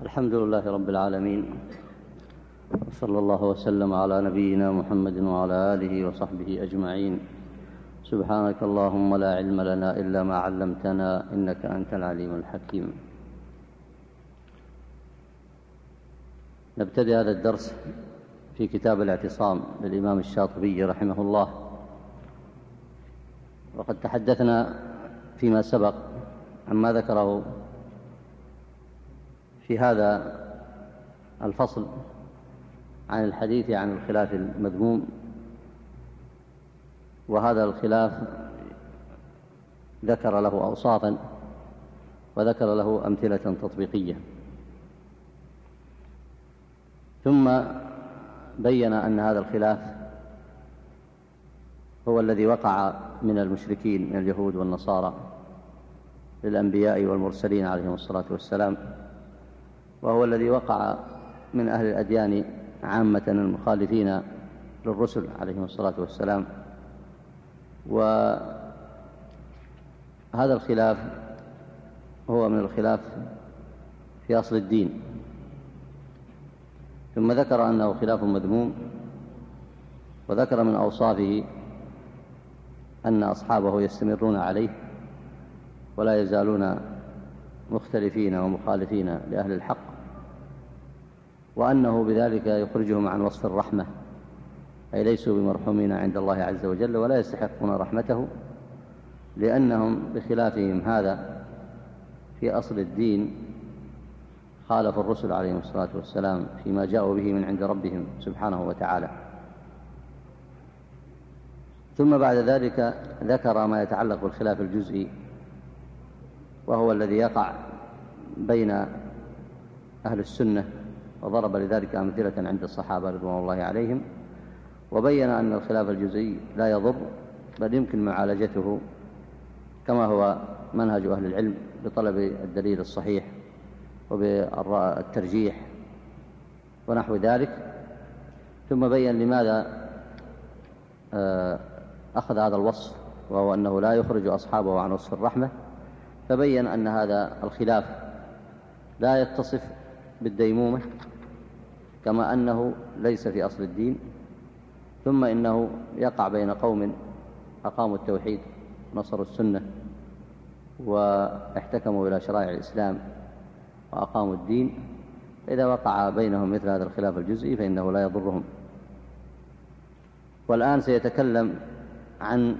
الحمد لله رب العالمين صلى الله وسلم على نبينا محمد وعلى آله وصحبه أجمعين. سبحانك اللهم لا علم لنا إلا ما علمتنا إنك أنت العليم الحكيم. نبتدي هذا الدرس في كتاب الاعتصام للإمام الشاطبي رحمه الله. وقد تحدثنا فيما سبق عما ذكره في هذا الفصل عن الحديث عن الخلاف المذموم وهذا الخلاف ذكر له أوصافا وذكر له أمثلة تطبيقية. ثم بين أن هذا الخلاف هو الذي وقع من المشركين من اليهود والنصارى للأنبياء والمرسلين عليهم الصلاة والسلام. وهو الذي وقع من أهل الأديان عامة المخالفين للرسل عليهم الصلاة والسلام. وهذا الخلاف هو من الخلاف في أصل الدين. ثم ذكر أنه خلاف مذموم وذكر من أوصافه أن أصحابه يستمرون عليه ولا يزالون مختلفين ومخالفين لأهل الحق. وأنه بذلك يخرجهم عن وصف الرحمة أي ليسوا بمرحومين عند الله عز وجل ولا يستحقون رحمته لأنهم بخلافهم هذا في أصل الدين خالف الرسل عليهم الصلاة والسلام فيما جاءوا به من عند ربهم سبحانه وتعالى. ثم بعد ذلك ذكر ما يتعلق بالخلاف الجزئي وهو الذي يقع بين أهل السنة وضرب لذلك أمثلة عند الصحابة رضوان الله عليهم وبين أن الخلاف الجزئي لا يضر بل يمكن معالجته كما هو منهج أهل العلم بطلب الدليل الصحيح وبالترجيح ونحو ذلك. ثم بين لماذا آه، أخذ هذا الوصف وهو أنه لا يخرج أصحابه عن وصف الرحمة فبين أن هذا الخلاف لا يتصف بالديمومة كما أنه ليس في أصل الدين ثم إنه يقع بين قوم أقاموا التوحيد نصروا السنة واحتكموا إلى شرائع الإسلام وأقاموا الدين. إذا وقع بينهم مثل هذا الخلاف الجزئي فإنه لا يضرهم. والآن سيتكلم عن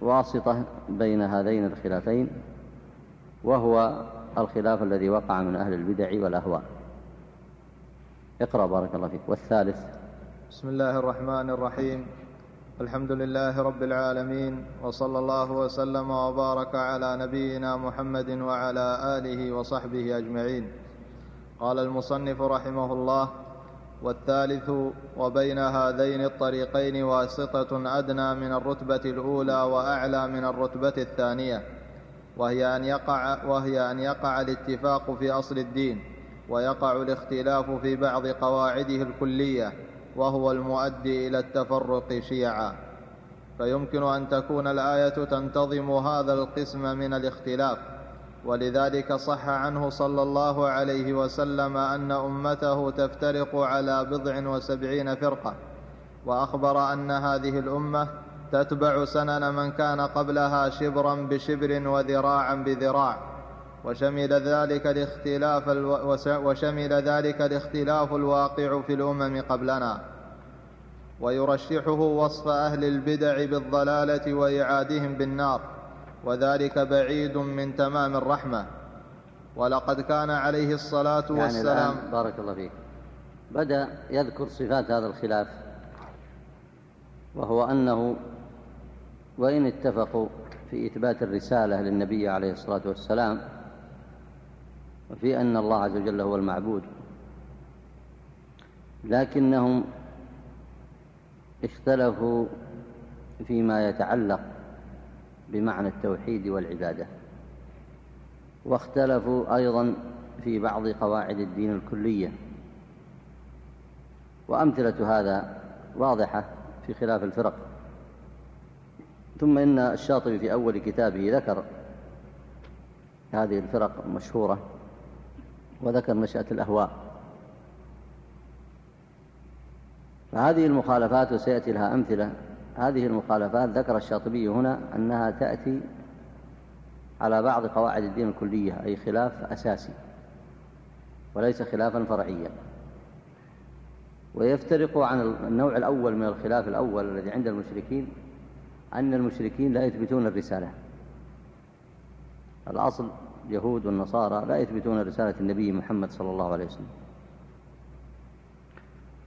واسطة بين هذين الخلافين وهو الخلاف الذي وقع من أهل البدع والأهواء. اقرأ بارك الله فيك. والثالث. بسم الله الرحمن الرحيم. الحمد لله رب العالمين وصلى الله وسلم وبارك على نبينا محمد وعلى آله وصحبه أجمعين. قال المصنف رحمه الله والثالث وبين هذين الطريقين واسطة أدنى من الرتبة الأولى وأعلى من الرتبة الثانية وهي أن يقع, وهي أن يقع الاتفاق في أصل الدين. ويقع الاختلاف في بعض قواعده الكلية وهو المؤدي إلى التفرق شيعا. فيمكن أن تكون الآية تنتظم هذا القسم من الاختلاف. ولذلك صح عنه صلى الله عليه وسلم أن أمته تفترق على بضع وسبعين فرقة. وأخبر أن هذه الأمة تتبع سنن من كان قبلها شبرا بشبر وذراعا بذراع. وشمل ذلك الاختلاف ألو... وشمل ذلك الاختلاف الواقع في الأمم قبلنا. ويرشحه وصف أهل البدع بالضلالة وإعادهم بالنار. وذلك بعيد من تمام الرحمة. ولقد كان عليه الصلاة يعني والسلام. الآن بارك الله فيك. بدأ يذكر صفات هذا الخلاف. وهو أنه وإن اتفقوا في إثبات الرسالة للنبي عليه الصلاة والسلام وفي أن الله عز وجل هو المعبود. لكنهم اختلفوا فيما يتعلق بمعنى التوحيد والعبادة. واختلفوا أيضا في بعض قواعد الدين الكلية. وأمثلة هذا واضحة في خلاف الفرق. ثم إن الشاطبي في أول كتابه ذكر هذه الفرق المشهورة وذكر نشأة الأهواء. فهذه المخالفات وسيأتي لها أمثلة. هذه المخالفات ذكر الشاطبي هنا أنها تأتي على بعض قواعد الدين الكلية أي خلاف أساسي وليس خلافا فرعيا. ويفترق عن النوع الأول من الخلاف الأول الذي عند المشركين أن المشركين لا يثبتون الرسالة. الأصل اليهود والنصارى لا يثبتون رسالة النبي محمد صلى الله عليه وسلم.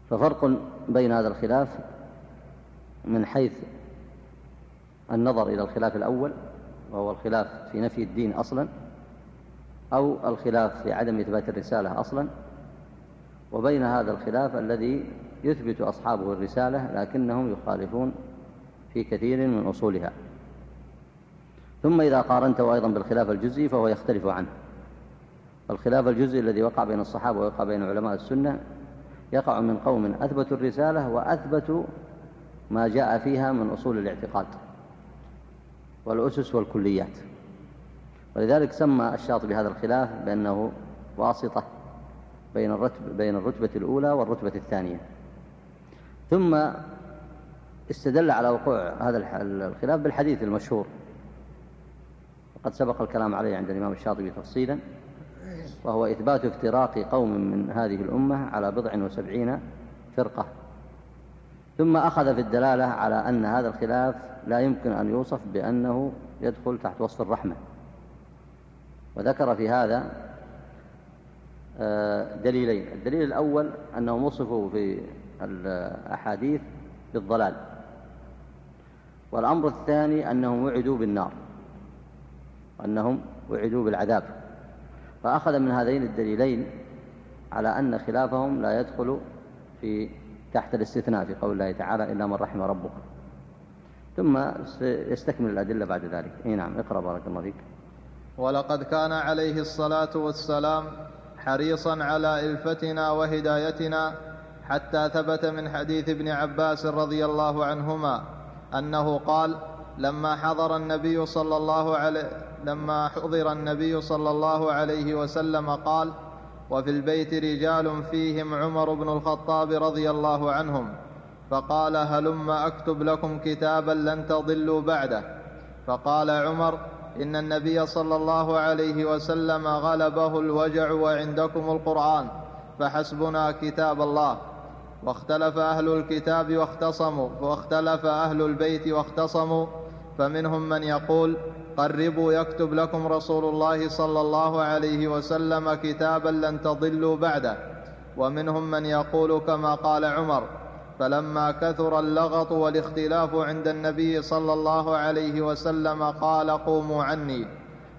ففرق بين هذا الخلاف من حيث النظر إلى الخلاف الأول وهو الخلاف في نفي الدين أصلا أو الخلاف في عدم إثبات الرسالة أصلا. وبين هذا الخلاف الذي يثبت أصحابه الرسالة لكنهم يخالفون في كثير من أصولها. ثم إذا قارنته أيضا بالخلاف الجزئي فهو يختلف عنه. الخلاف الجزئي الذي وقع بين الصحابة ووقع بين علماء السنة يقع من قوم أثبتوا الرسالة وأثبتوا ما جاء فيها من أصول الاعتقاد والأسس والكليات. ولذلك سمى الشاطبي هذا الخلاف بأنه واسطة بين الرتب بين الرتبة الأولى والرتبة الثانية. ثم استدل على وقوع هذا الخلاف بالحديث المشهور. وقد سبق الكلام عليه عند الإمام الشاطبي تفصيلا وهو إثبات افتراق قوم من هذه الأمة على بضع وسبعين فرقة. ثم أخذ في الدلالة على أن هذا الخلاف لا يمكن أن يوصف بأنه يدخل تحت وصف الرحمة. وذكر في هذا آه، دليلين. الدليل الأول أنهم وصفوا في الأحاديث بالضلال والأمر الثاني أنهم وعدوا بالنار. أنهم وعدوا بالعذاب. فأخذ من هذين الدليلين على أن خلافهم لا يدخل في تحت الاستثناء في قول الله تعالى إلا من رحم ربك. ثم يستكمل الأدلة بعد ذلك. إيه نعم اقرأ بارك الله فيك. ولقد كان عليه الصلاة والسلام حريصا على إلفتنا وهدايتنا حتى ثبت من حديث ابن عباس رضي الله عنهما أنه قال لما حضر النبي صلى الله عليه لما حضر النبي صلى الله عليه وسلم قال وفي البيت رجال فيهم عمر بن الخطاب رضي الله عنهم فقال هلم أكتب لكم كتابا لن تضلوا بعده. فقال عمر إن النبي صلى الله عليه وسلم غلبه الوجع وعندكم القرآن فحسبنا كتاب الله. واختلف أهل الكتاب واختصموا واختلف أهل البيت واختصموا فمنهم من يقول قربوا يكتب لكم رسول الله صلى الله عليه وسلم كتابا لن تضلوا بعده. ومنهم من يقول كما قال عمر فلما كثر اللغط والاختلاف عند النبي صلى الله عليه وسلم قال قوموا عني.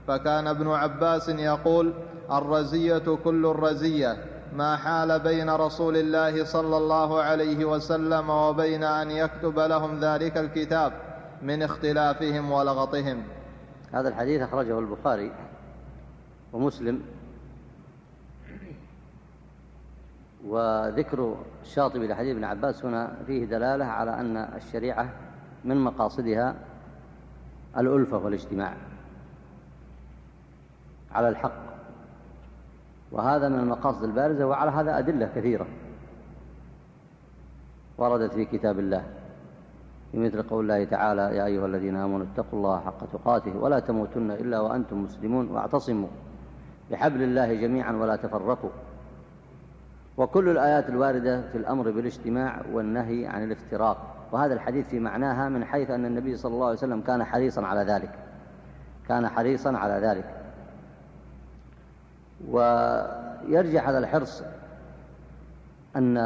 فكان ابن عباس يقول الرزية كل الرزية ما حال بين رسول الله صلى الله عليه وسلم وبين أن يكتب لهم ذلك الكتاب من اختلافهم ولغطهم. هذا الحديث أخرجه البخاري ومسلم وذكر الشاطبي لحديث ابن عباس هنا فيه دلالة على أن الشريعة من مقاصدها الألفة والاجتماع على الحق وهذا من المقاصد البارزة وعلى هذا أدلة كثيرة وردت في كتاب الله. في مثل قول الله تعالى يا أيها الذين آمنوا اتقوا الله حق تقاته ولا تموتن إلا وأنتم مسلمون واعتصموا بحبل الله جميعا ولا تفرقوا. وكل الآيات الواردة في الأمر بالاجتماع والنهي عن الافتراق. وهذا الحديث في معناها من حيث أن النبي صلى الله عليه وسلم كان حريصا على ذلك. كان حريصا على ذلك. ويرجع هذا الحرص أن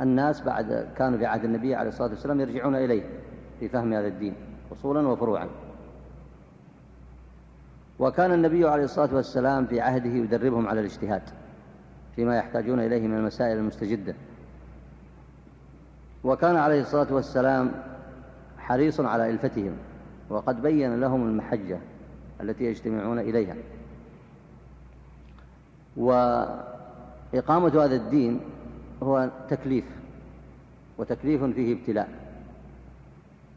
الناس بعد كانوا في عهد النبي عليه الصلاة والسلام يرجعون إليه في فهم هذا الدين أصولا وفروعا. وكان النبي عليه الصلاة والسلام في عهده يدربهم على الاجتهاد فيما يحتاجون إليه من المسائل المستجدة. وكان عليه الصلاة والسلام حريص على إلفتهم وقد بين لهم المحجة التي يجتمعون إليها. وإقامة هذا الدين هو تكليف وتكليف فيه ابتلاء.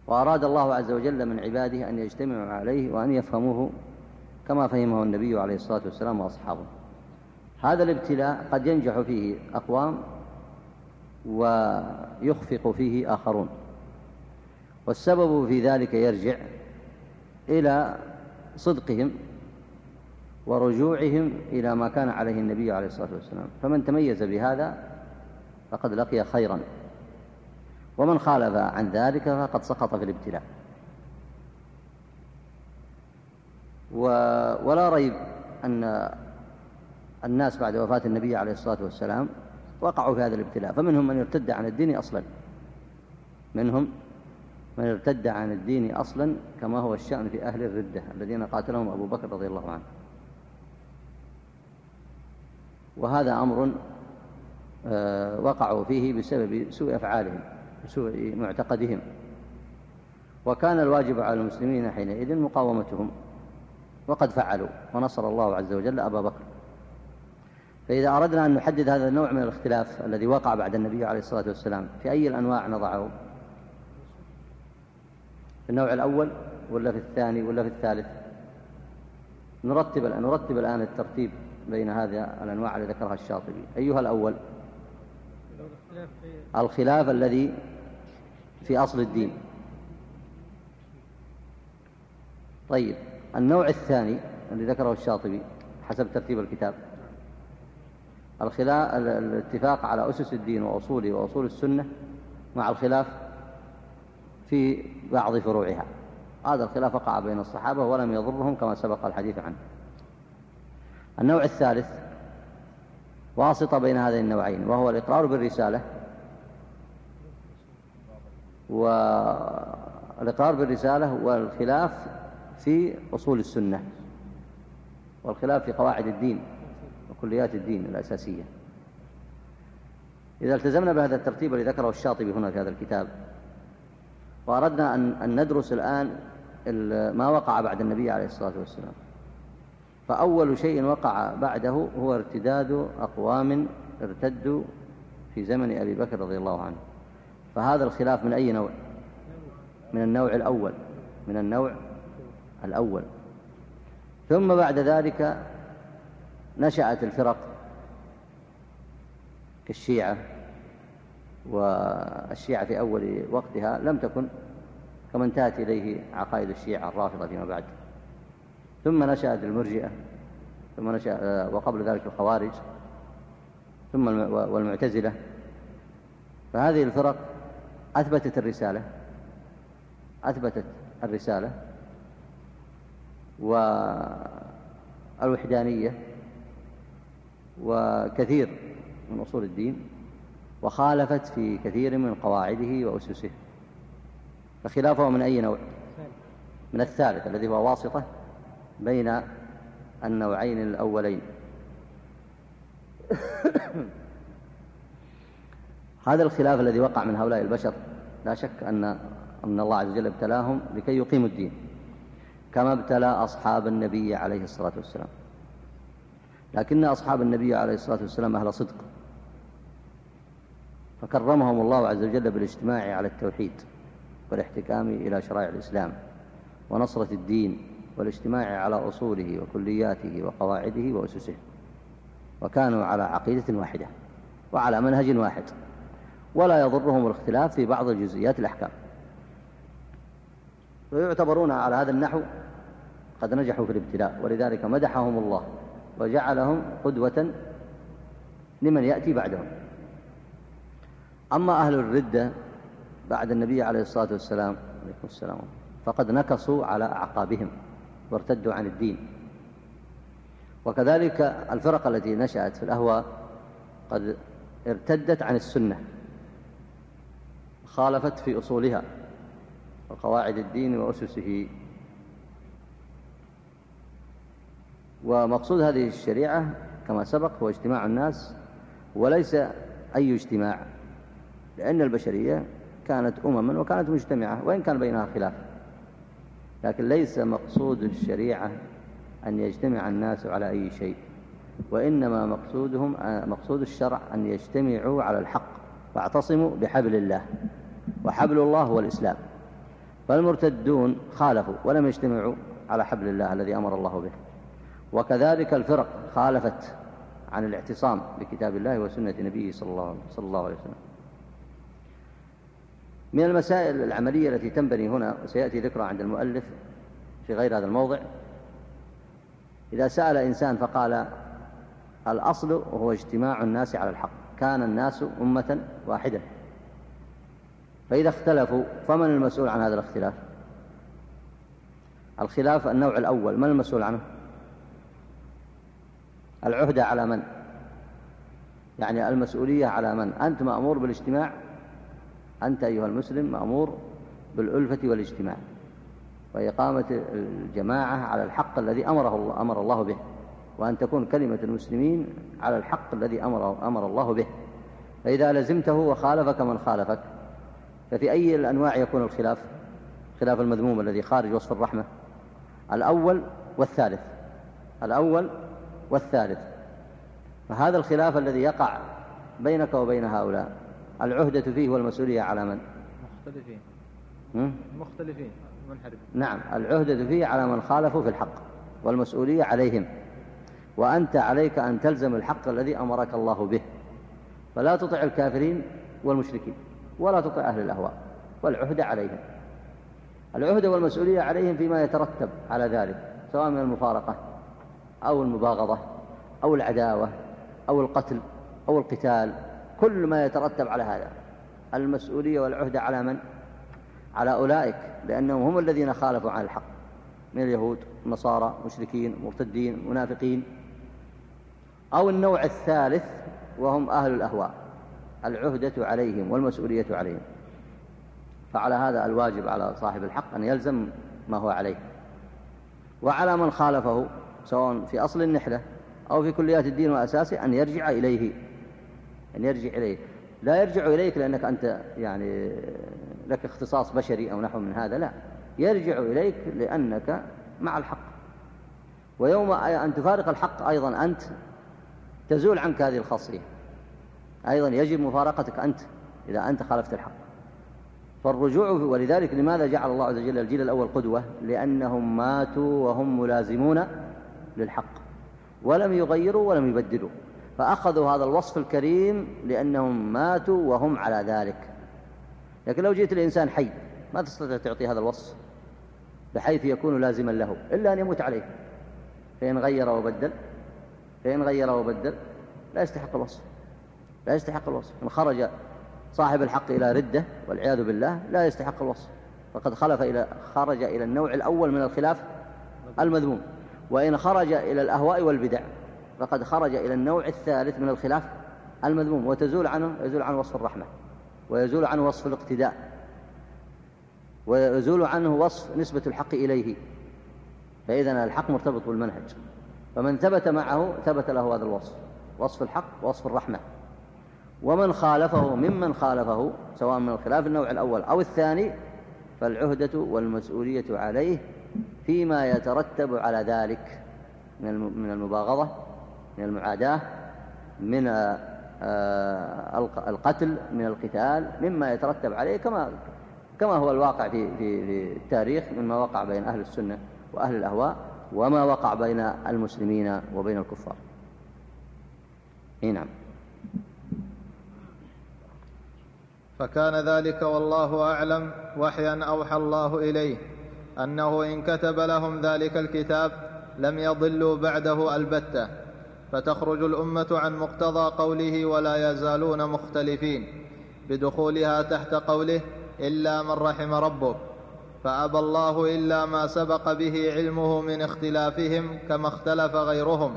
وأراد الله عز وجل من عباده أن يجتمعوا عليه وأن يفهموه كما فهمه النبي عليه الصلاة والسلام وأصحابه. هذا الابتلاء قد ينجح فيه أقوام ويخفق فيه آخرون. والسبب في ذلك يرجع إلى صدقهم ورجوعهم إلى ما كان عليه النبي عليه الصلاة والسلام. فمن تميز بهذا فقد لقي خيرا. ومن خالف عن ذلك فقد سقط في الابتلاء. ولا ريب أن الناس بعد وفاة النبي عليه الصلاة والسلام وقعوا في هذا الابتلاء. فمنهم من ارتد عن الدين أصلا. منهم من ارتد عن الدين أصلا كما هو الشأن في أهل الردة الذين قاتلهم أبو بكر رضي الله عنه. وهذا أمر وقعوا فيه بسبب سوء أفعالهم بسوء معتقدهم. وكان الواجب على المسلمين حينئذ مقاومتهم وقد فعلوا ونصر الله عز وجل أبا بكر. فإذا أردنا أن نحدد هذا النوع من الاختلاف الذي وقع بعد النبي عليه الصلاة والسلام في أي الأنواع نضعه؟ في النوع الأول ولا في الثاني ولا في الثالث؟ نرتب الآن نرتب الآن الترتيب بين هذه الأنواع التي ذكرها الشاطبي. أيها الأول؟ الخلاف الذي في أصل الدين. طيب النوع الثاني الذي ذكره الشاطبي حسب ترتيب الكتاب. الخلاف الاتفاق على أسس الدين وأصوله وأصول السنة مع الخلاف في بعض فروعها. هذا الخلاف وقع بين الصحابة ولم يضرهم كما سبق الحديث عنه. النوع الثالث واسطة بين هذين النوعين وهو الإقرار بالرسالة والإقرار بالرسالة والخلاف في أصول السنة والخلاف في قواعد الدين وكليات الدين الأساسية. إذا التزمنا بهذا الترتيب الذي ذكره الشاطبي هنا في هذا الكتاب وأردنا أن ندرس الآن ما وقع بعد النبي عليه الصلاة والسلام. فأول شيء وقع بعده هو ارتداد أقوام ارتدوا في زمن أبي بكر رضي الله عنه. فهذا الخلاف من أي نوع؟ من النوع الأول. من النوع الأول. ثم بعد ذلك نشأت الفرق كالشيعة والشيعة في أول وقتها لم تكن كما انتهت إليه عقائد الشيعة الرافضة فيما بعد. ثم نشأت المرجئة ثم نشأ وقبل ذلك الخوارج ثم والمعتزلة. فهذه الفرق أثبتت الرسالة أثبتت الرسالة والوحدانية وكثير من أصول الدين وخالفت في كثير من قواعده وأسسه. فخلافه من أي نوع؟ من الثالث الذي هو واسطة بين النوعين الأولين. هذا الخلاف الذي وقع من هؤلاء البشر لا شك أن أن الله عز وجل ابتلاهم لكي يقيموا الدين كما ابتلى أصحاب النبي عليه الصلاة والسلام. لكن أصحاب النبي عليه الصلاة والسلام أهل صدق. فكرمهم الله عز وجل بالاجتماع على التوحيد والاحتكام إلى شرائع الإسلام ونصرة الدين والاجتماع على أصوله وكلياته وقواعده وأسسه. وكانوا على عقيدة واحدة وعلى منهج واحد. ولا يضرهم الاختلاف في بعض الجزئيات الأحكام. ويعتبرون على هذا النحو قد نجحوا في الابتلاء ولذلك مدحهم الله وجعلهم قدوة لمن يأتي بعدهم. أما أهل الردة بعد النبي عليه الصلاة والسلام السلام فقد نكصوا على أعقابهم. وارتدوا عن الدين. وكذلك الفرق التي نشأت في الأهواء قد ارتدت عن السنة خالفت في أصولها وقواعد الدين وأسسه. ومقصود هذه الشريعة كما سبق هو اجتماع الناس وليس أي اجتماع لأن البشرية كانت أمما وكانت مجتمعة وإن كان بينها خلاف. لكن ليس مقصود الشريعة أن يجتمع الناس على أي شيء وإنما مقصودهم مقصود الشرع أن يجتمعوا على الحق فاعتصموا بحبل الله وحبل الله هو الإسلام. فالمرتدون خالفوا ولم يجتمعوا على حبل الله الذي أمر الله به. وكذلك الفرق خالفت عن الاعتصام بكتاب الله وسنة نبيه صلى الله, صلى الله عليه وسلم. من المسائل العملية التي تنبني هنا وسيأتي ذكرها عند المؤلف في غير هذا الموضع. إذا سأل إنسان فقال الأصل هو اجتماع الناس على الحق. كان الناس أمة واحدة. فإذا اختلفوا فمن المسؤول عن هذا الاختلاف؟ الخلاف النوع الأول من المسؤول عنه؟ العهدة على من؟ يعني المسؤولية على من؟ أنت مأمور بالاجتماع أنت أيها المسلم مأمور بالألفة والاجتماع وإقامة الجماعة على الحق الذي أمره الله أمر الله به وأن تكون كلمة المسلمين على الحق الذي أمر, أمر الله به. فإذا لزمته وخالفك من خالفك ففي أي الأنواع يكون الخلاف؟ خلاف المذموم الذي خارج وصف الرحمة. الأول والثالث. الأول والثالث. فهذا الخلاف الذي يقع بينك وبين هؤلاء العهدة فيه والمسؤولية على من؟ مختلفين. مختلفين منحرف نعم العهدة فيه على من خالفوا في الحق والمسؤولية عليهم. وأنت عليك أن تلزم الحق الذي أمرك الله به. فلا تطع الكافرين والمشركين ولا تطع أهل الأهواء والعهد عليهم. العهد والمسؤولية عليهم فيما يترتب على ذلك سواء من المفارقة أو المباغضة أو العداوة أو القتل أو القتال كل ما يترتب على هذا. المسؤولية والعهد على من؟ على أولئك لأنهم هم الذين خالفوا عن الحق. من اليهود النصارى مشركين مرتدين منافقين أو النوع الثالث وهم أهل الأهواء. العهدة عليهم والمسؤولية عليهم. فعلى هذا الواجب على صاحب الحق أن يلزم ما هو عليه. وعلى من خالفه سواء في أصل النحلة أو في كليات الدين وأساسه أن يرجع إليه. أن يرجع إليه لا يرجع إليك لأنك أنت يعني لك اختصاص بشري أو نحو من هذا لا. يرجع إليك لأنك مع الحق. ويوم أن تفارق الحق أيضا أنت تزول عنك هذه الخاصية. أيضا يجب مفارقتك أنت إذا أنت خالفت الحق. فالرجوع ولذلك لماذا جعل الله عز وجل الجيل الأول قدوة؟ لأنهم ماتوا وهم ملازمون للحق. ولم يغيروا ولم يبدلوا. فأخذوا هذا الوصف الكريم لأنهم ماتوا وهم على ذلك. لكن لو جئت الإنسان حي ما تستطيع تعطي هذا الوصف بحيث يكون لازما له إلا أن يموت عليه. فإن غير وبدل فإن غير وبدل لا يستحق الوصف. لا يستحق الوصف. إن خرج صاحب الحق إلى ردة والعياذ بالله لا يستحق الوصف. فقد خلف إلى خرج إلى النوع الأول من الخلاف المذموم. وإن خرج إلى الأهواء والبدع فقد خرج إلى النوع الثالث من الخلاف المذموم وتزول عنه يزول عنه وصف الرحمة ويزول عنه وصف الاقتداء ويزول عنه وصف نسبة الحق إليه. فإذا الحق مرتبط بالمنهج. فمن ثبت معه ثبت له هذا الوصف وصف الحق ووصف الرحمة. ومن خالفه ممن خالفه سواء من الخلاف النوع الأول أو الثاني فالعهدة والمسؤولية عليه فيما يترتب على ذلك من المباغضة. من المعاداة من آه، القتل من القتال مما يترتب عليه كما كما هو الواقع في في في التاريخ مما وقع بين أهل السنة وأهل الأهواء وما وقع بين المسلمين وبين الكفار. نعم. فكان ذلك والله أعلم وحيا أوحى الله إليه أنه إن كتب لهم ذلك الكتاب لم يضلوا بعده البتة فتخرج الأمة عن مقتضى قوله ولا يزالون مختلفين بدخولها تحت قوله إلا من رحم ربك فأبى الله إلا ما سبق به علمه من اختلافهم كما اختلف غيرهم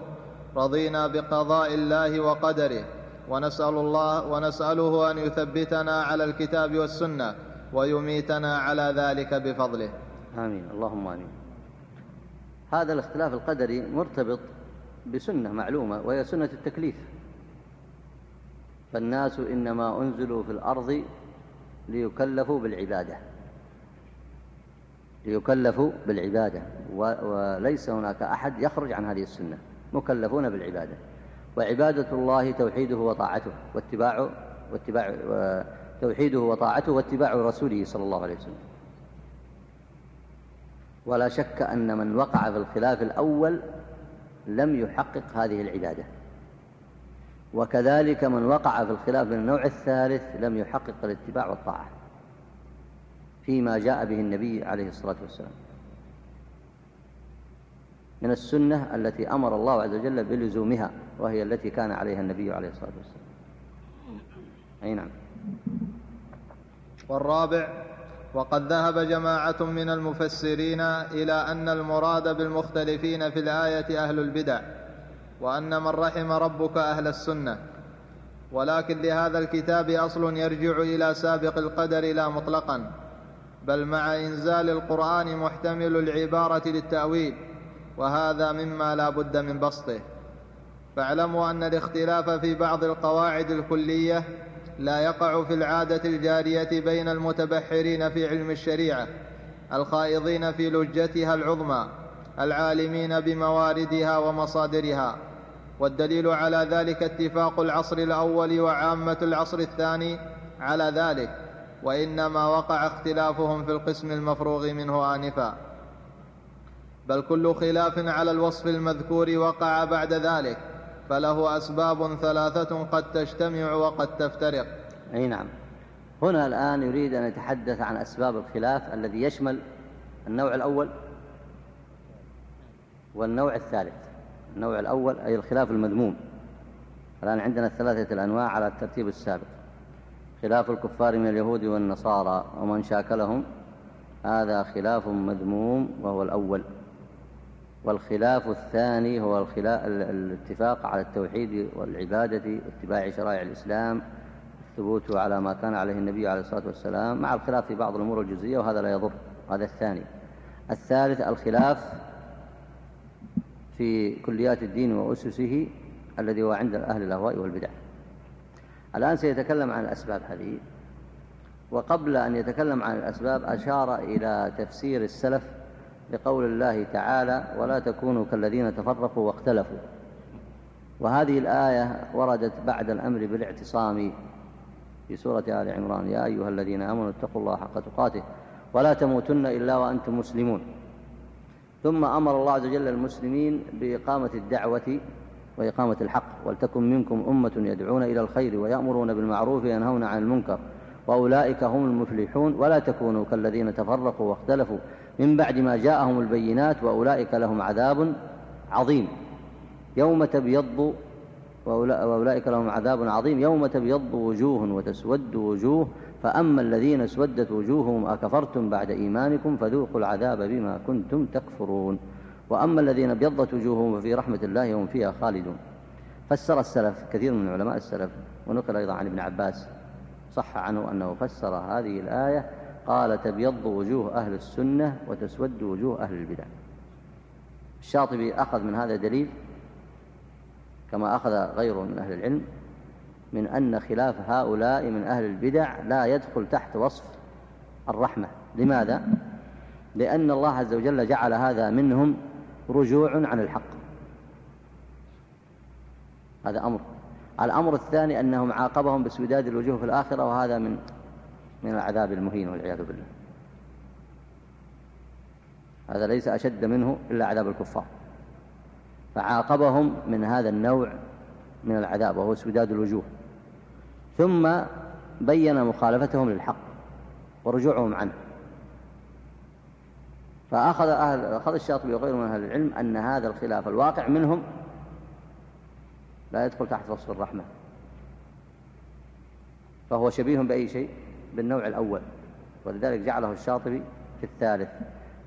رضينا بقضاء الله وقدره ونسأل الله ونسأله أن يثبتنا على الكتاب والسنة ويميتنا على ذلك بفضله. آمين. اللهم آمين. هذا الاختلاف القدري مرتبط بسنة معلومة وهي سنة التكليف. فالناس إنما أنزلوا في الأرض ليكلفوا بالعبادة. ليكلفوا بالعبادة. وليس هناك أحد يخرج عن هذه السنة. مكلفون بالعبادة. وعبادة الله توحيده وطاعته واتباع واتباع توحيده وطاعته واتباع رسوله صلى الله عليه وسلم. ولا شك أن من وقع في الخلاف الأول لم يحقق هذه العبادة. وكذلك من وقع في الخلاف من النوع الثالث لم يحقق الاتباع والطاعة فيما جاء به النبي عليه الصلاة والسلام. من السنة التي أمر الله عز وجل بلزومها وهي التي كان عليها النبي عليه الصلاة والسلام. أي نعم. والرابع وقد ذهب جماعة من المفسرين إلى أن المراد بالمختلفين في الآية أهل البدع وأن من رحم ربك أهل السنة. ولكن لهذا الكتاب أصل يرجع إلى سابق القدر لا مطلقا بل مع إنزال القرآن محتمل العبارة للتأويل وهذا مما لا بد من بسطه. فاعلموا أن الاختلاف في بعض القواعد الكلية لا يقع في العادة الجارية بين المتبحرين في علم الشريعة الخائضين في لجتها العظمى العالمين بمواردها ومصادرها. والدليل على ذلك اتفاق العصر الأول وعامة العصر الثاني على ذلك وإنما وقع اختلافهم في القسم المفروغ منه آنفا. بل كل خلاف على الوصف المذكور وقع بعد ذلك. فله أسباب ثلاثة قد تجتمع وقد تفترق. أي نعم. هنا الآن يريد أن يتحدث عن أسباب الخلاف الذي يشمل النوع الأول والنوع الثالث. النوع الأول أي الخلاف المذموم. الآن عندنا الثلاثة الأنواع على الترتيب السابق. خلاف الكفار من اليهود والنصارى ومن شاكلهم. هذا خلاف مذموم وهو الأول. والخلاف الثاني هو الخلاف الاتفاق على التوحيد والعبادة واتباع شرائع الإسلام الثبوت على ما كان عليه النبي عليه الصلاة والسلام مع الخلاف في بعض الأمور الجزئية وهذا لا يضر. هذا الثاني. الثالث الخلاف في كليات الدين وأسسه الذي هو عند أهل الأهواء والبدع. الآن سيتكلم عن الأسباب هذه. وقبل أن يتكلم عن الأسباب أشار إلى تفسير السلف لقول الله تعالى ولا تكونوا كالذين تفرقوا واختلفوا. وهذه الآية وردت بعد الأمر بالاعتصام في سورة آل عمران. يا أيها الذين آمنوا اتقوا الله حق تقاته ولا تموتن إلا وأنتم مسلمون. ثم أمر الله عز وجل المسلمين بإقامة الدعوة وإقامة الحق. ولتكن منكم أمة يدعون إلى الخير ويأمرون بالمعروف وينهون عن المنكر. وأولئك هم المفلحون. ولا تكونوا كالذين تفرقوا واختلفوا. من بعد ما جاءهم البينات وأولئك لهم عذاب عظيم. يوم تبيض وأولئك لهم عذاب عظيم. يوم تبيض وجوه وتسود وجوه. فأما الذين اسودت وجوههم أكفرتم بعد إيمانكم فذوقوا العذاب بما كنتم تكفرون. وأما الذين ابيضت وجوههم ففي رحمة الله هم فيها خالدون. فسر السلف كثير من علماء السلف ونقل أيضا عن ابن عباس صح عنه أنه فسر هذه الآية قال تبيض وجوه أهل السنة وتسود وجوه أهل البدع. الشاطبي أخذ من هذا دليل كما أخذ غيره من أهل العلم من أن خلاف هؤلاء من أهل البدع لا يدخل تحت وصف الرحمة. لماذا؟ لأن الله عز وجل جعل هذا منهم رجوع عن الحق. هذا أمر. الأمر الثاني أنهم عاقبهم بسوداد الوجوه في الآخرة وهذا من من العذاب المهين والعياذ بالله. هذا ليس أشد منه إلا عذاب الكفار. فعاقبهم من هذا النوع من العذاب وهو سوداد الوجوه. ثم بين مخالفتهم للحق ورجوعهم عنه. فأخذ أهل أخذ الشاطبي وغيره من أهل العلم أن هذا الخلاف الواقع منهم لا يدخل تحت وصف الرحمة. فهو شبيه بأي شيء؟ بالنوع الأول ولذلك جعله الشاطبي في الثالث.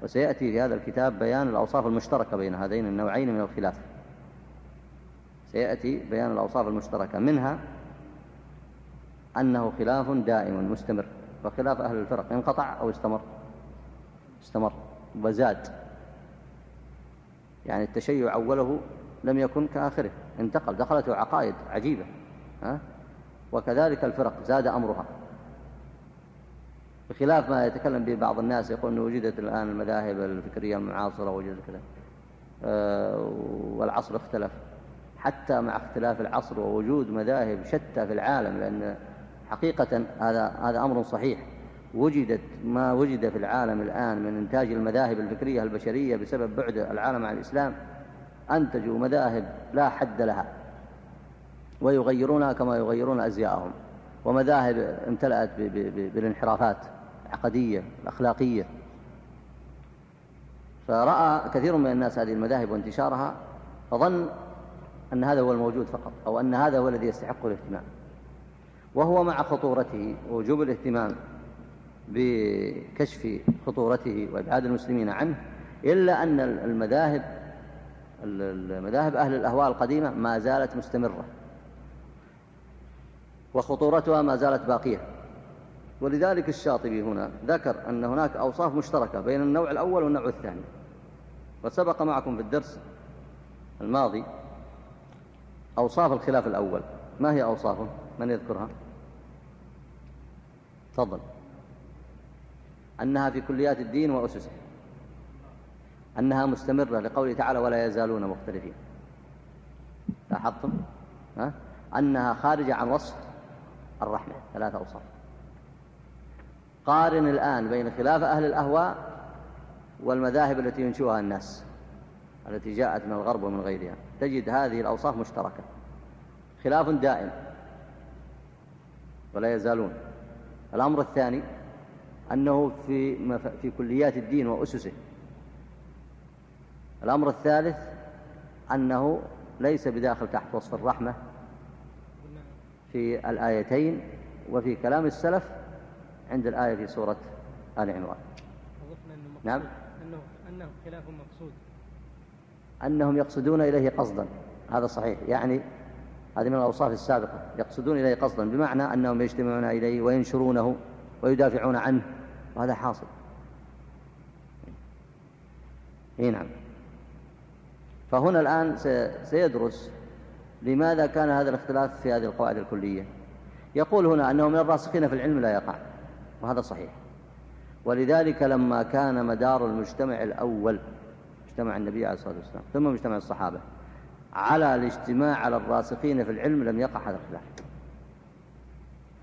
وسيأتي في هذا الكتاب بيان الأوصاف المشتركة بين هذين النوعين من الخلاف. سيأتي بيان الأوصاف المشتركة منها أنه خلاف دائم مستمر وخلاف أهل الفرق انقطع أو استمر. استمر وزاد. يعني التشيع أوله لم يكن كآخره انتقل دخلته عقائد عجيبة ها؟ وكذلك الفرق زاد أمرها. بخلاف ما يتكلم به بعض الناس يقول أنه وجدت الآن المذاهب الفكرية المعاصرة وجدت كذا. أه والعصر اختلف. حتى مع اختلاف العصر ووجود مذاهب شتى في العالم لأن حقيقة هذا هذا أمر صحيح. وجدت ما وجد في العالم الآن من إنتاج المذاهب الفكرية البشرية بسبب بعد العالم عن الإسلام أنتجوا مذاهب لا حد لها. ويغيرونها كما يغيرون أزياءهم. ومذاهب امتلأت بالانحرافات. العقدية الأخلاقية فرأى كثير من الناس هذه المذاهب وانتشارها فظن أن هذا هو الموجود فقط أو أن هذا هو الذي يستحق الاهتمام. وهو مع خطورته ووجوب الاهتمام بكشف خطورته وإبعاد المسلمين عنه إلا أن المذاهب المذاهب أهل الأهواء القديمة ما زالت مستمرة. وخطورتها ما زالت باقية. ولذلك الشاطبي هنا ذكر أن هناك أوصاف مشتركة بين النوع الأول والنوع الثاني. وسبق معكم في الدرس الماضي أوصاف الخلاف الأول. ما هي أوصافه؟ من يذكرها؟ تفضل. أنها في كليات الدين وأسسه. أنها مستمرة لقوله تعالى ولا يزالون مختلفين. لاحظتم؟ ها؟ أنها خارجة عن وصف الرحمة. ثلاثة أوصاف. قارن الآن بين خلاف أهل الأهواء والمذاهب التي ينشئها الناس التي جاءت من الغرب ومن غيرها. تجد هذه الأوصاف مشتركة. خلاف دائم. ولا يزالون. الأمر الثاني أنه في, في كليات الدين وأسسه. الأمر الثالث أنه ليس بداخل تحت وصف الرحمة في الآيتين وفي كلام السلف عند الآية في سورة آل عمران. نعم. أنه, أنه خلاف مقصود. أنهم يقصدون إليه قصدا. هذا صحيح. يعني هذه من الأوصاف السابقة. يقصدون إليه قصدا. بمعنى أنهم يجتمعون إليه وينشرونه ويدافعون عنه. وهذا حاصل. إي نعم. فهنا الآن سيدرس لماذا كان هذا الاختلاف في هذه القواعد الكلية. يقول هنا أنه من الراسخين في العلم لا يقع. وهذا صحيح. ولذلك لما كان مدار المجتمع الأول مجتمع النبي عليه الصلاة والسلام ثم مجتمع الصحابة على الاجتماع على الراسخين في العلم لم يقع هذا الخلاف.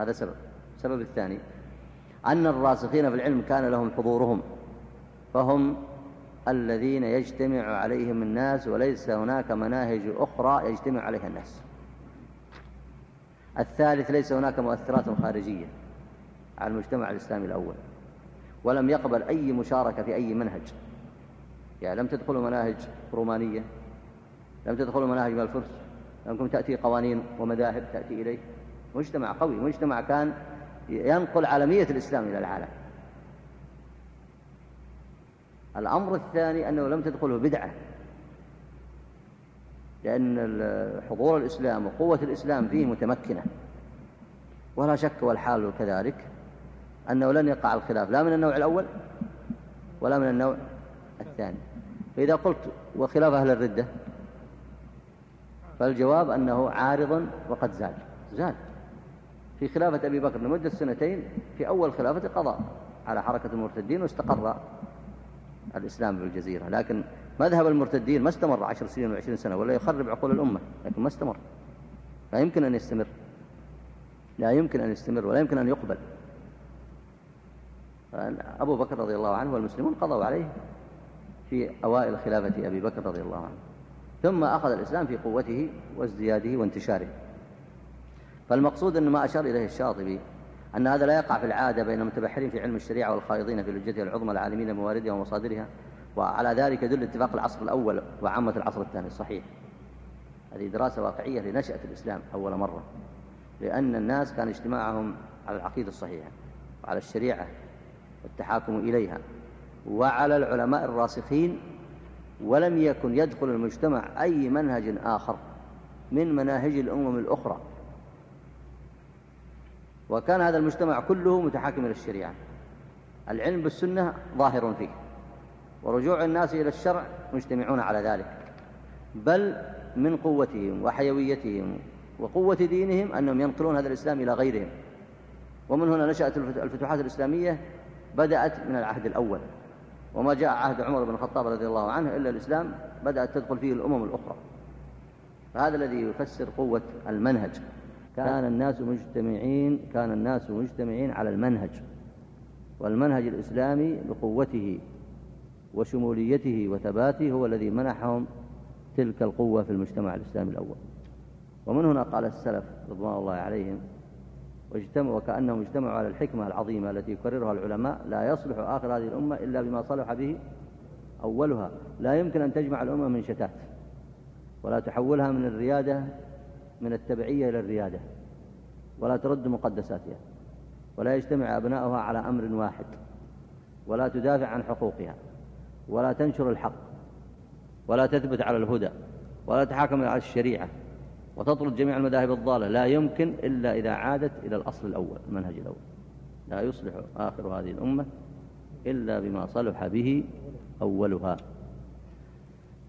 هذا سبب. السبب الثاني أن الراسخين في العلم كان لهم حضورهم فهم الذين يجتمع عليهم الناس وليس هناك مناهج أخرى يجتمع عليها الناس. الثالث ليس هناك مؤثرات خارجية. على المجتمع الإسلامي الأول ولم يقبل أي مشاركة في أي منهج. يعني لم تدخلوا مناهج رومانية لم تدخلوا مناهج من الفرس لم تأتي قوانين ومذاهب تأتي إليه. مجتمع قوي مجتمع كان ينقل عالمية الإسلام إلى العالم. الأمر الثاني أنه لم تدخله بدعة لأن حضور الإسلام وقوة الإسلام فيه متمكنة. ولا شك والحال كذلك. أنه لن يقع الخلاف لا من النوع الأول ولا من النوع الثاني. فإذا قلت وخلاف أهل الردة فالجواب أنه عارض وقد زال زال في خلافة أبي بكر لمدة سنتين في أول خلافة قضاء على حركة المرتدين واستقر الإسلام بالجزيرة لكن مذهب المرتدين ما استمر عشر سنين وعشرين سنة ولا يخرب عقول الأمة لكن ما استمر. لا يمكن أن يستمر. لا يمكن أن يستمر ولا يمكن أن يقبل. أبو بكر رضي الله عنه والمسلمون قضوا عليه في أوائل خلافة أبي بكر رضي الله عنه. ثم أخذ الإسلام في قوته وازدياده وانتشاره. فالمقصود أن ما أشار إليه الشاطبي أن هذا لا يقع في العادة بين المتبحرين في علم الشريعة والخائضين في لجتها العظمى العالمين بمواردها ومصادرها وعلى ذلك يدل اتفاق العصر الأول وعامة العصر الثاني. صحيح. هذه دراسة واقعية لنشأة الإسلام أول مرة لأن الناس كان اجتماعهم على العقيدة الصحيحة وعلى الشريعة. والتحاكم إليها. وعلى العلماء الراسخين ولم يكن يدخل المجتمع أي منهج آخر من مناهج الأمم الأخرى. وكان هذا المجتمع كله متحاكم إلى الشريعة. العلم بالسنة ظاهر فيه. ورجوع الناس إلى الشرع مجتمعون على ذلك. بل من قوتهم وحيويتهم وقوة دينهم أنهم ينقلون هذا الإسلام إلى غيرهم. ومن هنا نشأت الفتوحات الإسلامية بدأت من العهد الأول. وما جاء عهد عمر بن الخطاب رضي الله عنه إلا الإسلام بدأت تدخل فيه الأمم الأخرى. فهذا الذي يفسر قوة المنهج. كان الناس مجتمعين كان الناس مجتمعين على المنهج. والمنهج الإسلامي بقوته وشموليته وثباته هو الذي منحهم تلك القوة في المجتمع الإسلامي الأول. ومن هنا قال السلف رضوان الله عليهم واجتمعوا وكأنهم اجتمعوا على الحكمة العظيمة التي يكررها العلماء لا يصلح آخر هذه الأمة إلا بما صلح به أولها. لا يمكن أن تجمع الأمة من شتات ولا تحولها من الريادة من التبعية إلى الريادة ولا ترد مقدساتها ولا يجتمع أبناؤها على أمر واحد ولا تدافع عن حقوقها ولا تنشر الحق ولا تثبت على الهدى ولا تحاكم على الشريعة. وتطرد جميع المذاهب الضالة. لا يمكن إلا إذا عادت إلى الأصل الأول المنهج الأول. لا يصلح آخر هذه الأمة إلا بما صلح به أولها.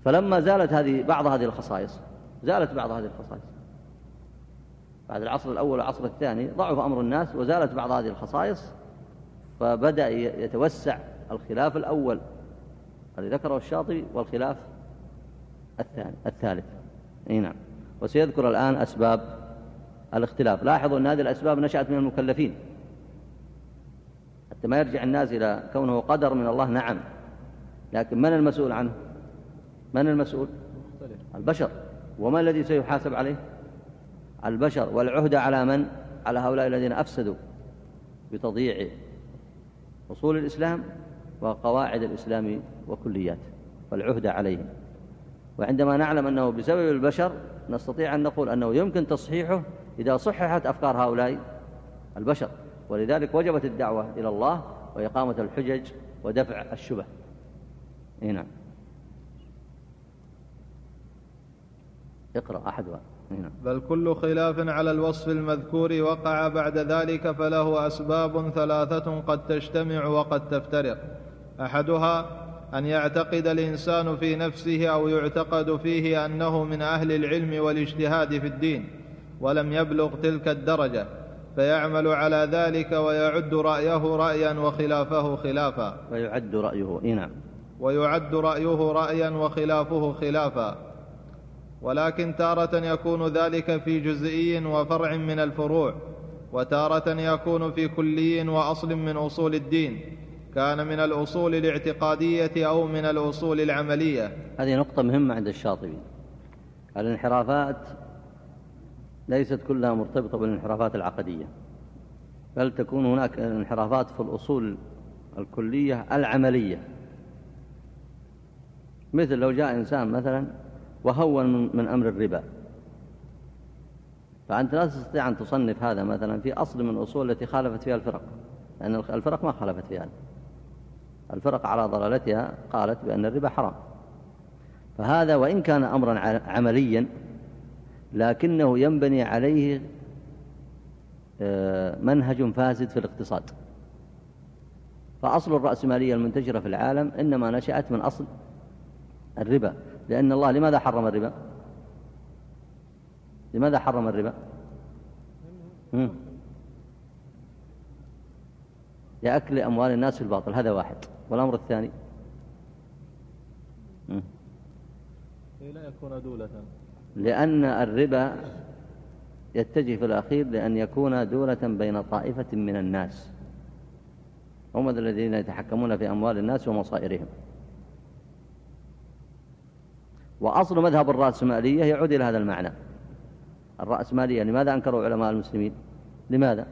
فلما زالت هذه بعض هذه الخصائص زالت بعض هذه الخصائص. بعد العصر الأول والعصر الثاني ضعف أمر الناس وزالت بعض هذه الخصائص فبدأ يتوسع الخلاف الأول الذي ذكره الشاطبي والخلاف الثاني الثالث. إي نعم. وسيذكر الآن أسباب الاختلاف. لاحظوا أن هذه الأسباب نشأت من المكلفين. حتى ما يرجع الناس إلى كونه قدر من الله نعم. لكن من المسؤول عنه؟ من المسؤول؟ البشر. وما الذي سيحاسب عليه؟ البشر. والعهد على من؟ على هؤلاء الذين أفسدوا بتضييع أصول الإسلام وقواعد الإسلام وكلياته. والعهد عليهم. وعندما نعلم أنه بسبب البشر نستطيع أن نقول أنه يمكن تصحيحه إذا صححت أفكار هؤلاء البشر. ولذلك وجبت الدعوة إلى الله وإقامة الحجج ودفع الشبه. هنا اقرأ أحدها هنا. بل كل خلاف على الوصف المذكور وقع بعد ذلك فله أسباب ثلاثة قد تجتمع وقد تفترق. أحدها أن يعتقد الإنسان في نفسه أو يعتقد فيه أنه من أهل العلم والاجتهاد في الدين ولم يبلغ تلك الدرجة فيعمل على ذلك ويعد رأيه رأيا وخلافه خلافا. ويعد رأيه نعم. ويعد رأيه رأيا وخلافه خلافا. ولكن تارة يكون ذلك في جزئي وفرع من الفروع وتارة يكون في كلي وأصل من أصول الدين. كان من الأصول الاعتقادية أو من الأصول العملية. هذه نقطة مهمة عند الشاطبي. الانحرافات ليست كلها مرتبطة بالانحرافات العقدية بل تكون هناك انحرافات في الأصول الكلية العملية. مثل لو جاء إنسان مثلا وهون من أمر الربا فأنت لا تستطيع أن تصنف هذا مثلا في أصل من الأصول التي خالفت فيها الفرق لأن الفرق ما خالفت في هذا الفرق على ضلالتها قالت بأن الربا حرام. فهذا وإن كان أمرا عمليا لكنه ينبني عليه آه، منهج فاسد في الاقتصاد. فأصل الرأسمالية المنتشرة في العالم إنما نشأت من أصل الربا. لأن الله لماذا حرم الربا؟ لماذا حرم الربا؟ لأكل أموال الناس في الباطل. هذا واحد. والأمر الثاني. لا يكون دولة. لأن الربا يتجه في الأخير لأن يكون دولة بين طائفة من الناس. هم الذين يتحكمون في أموال الناس ومصائرهم. وأصل مذهب الرأسمالية يعود إلى هذا المعنى. الرأسمالية لماذا أنكروا علماء المسلمين؟ لماذا؟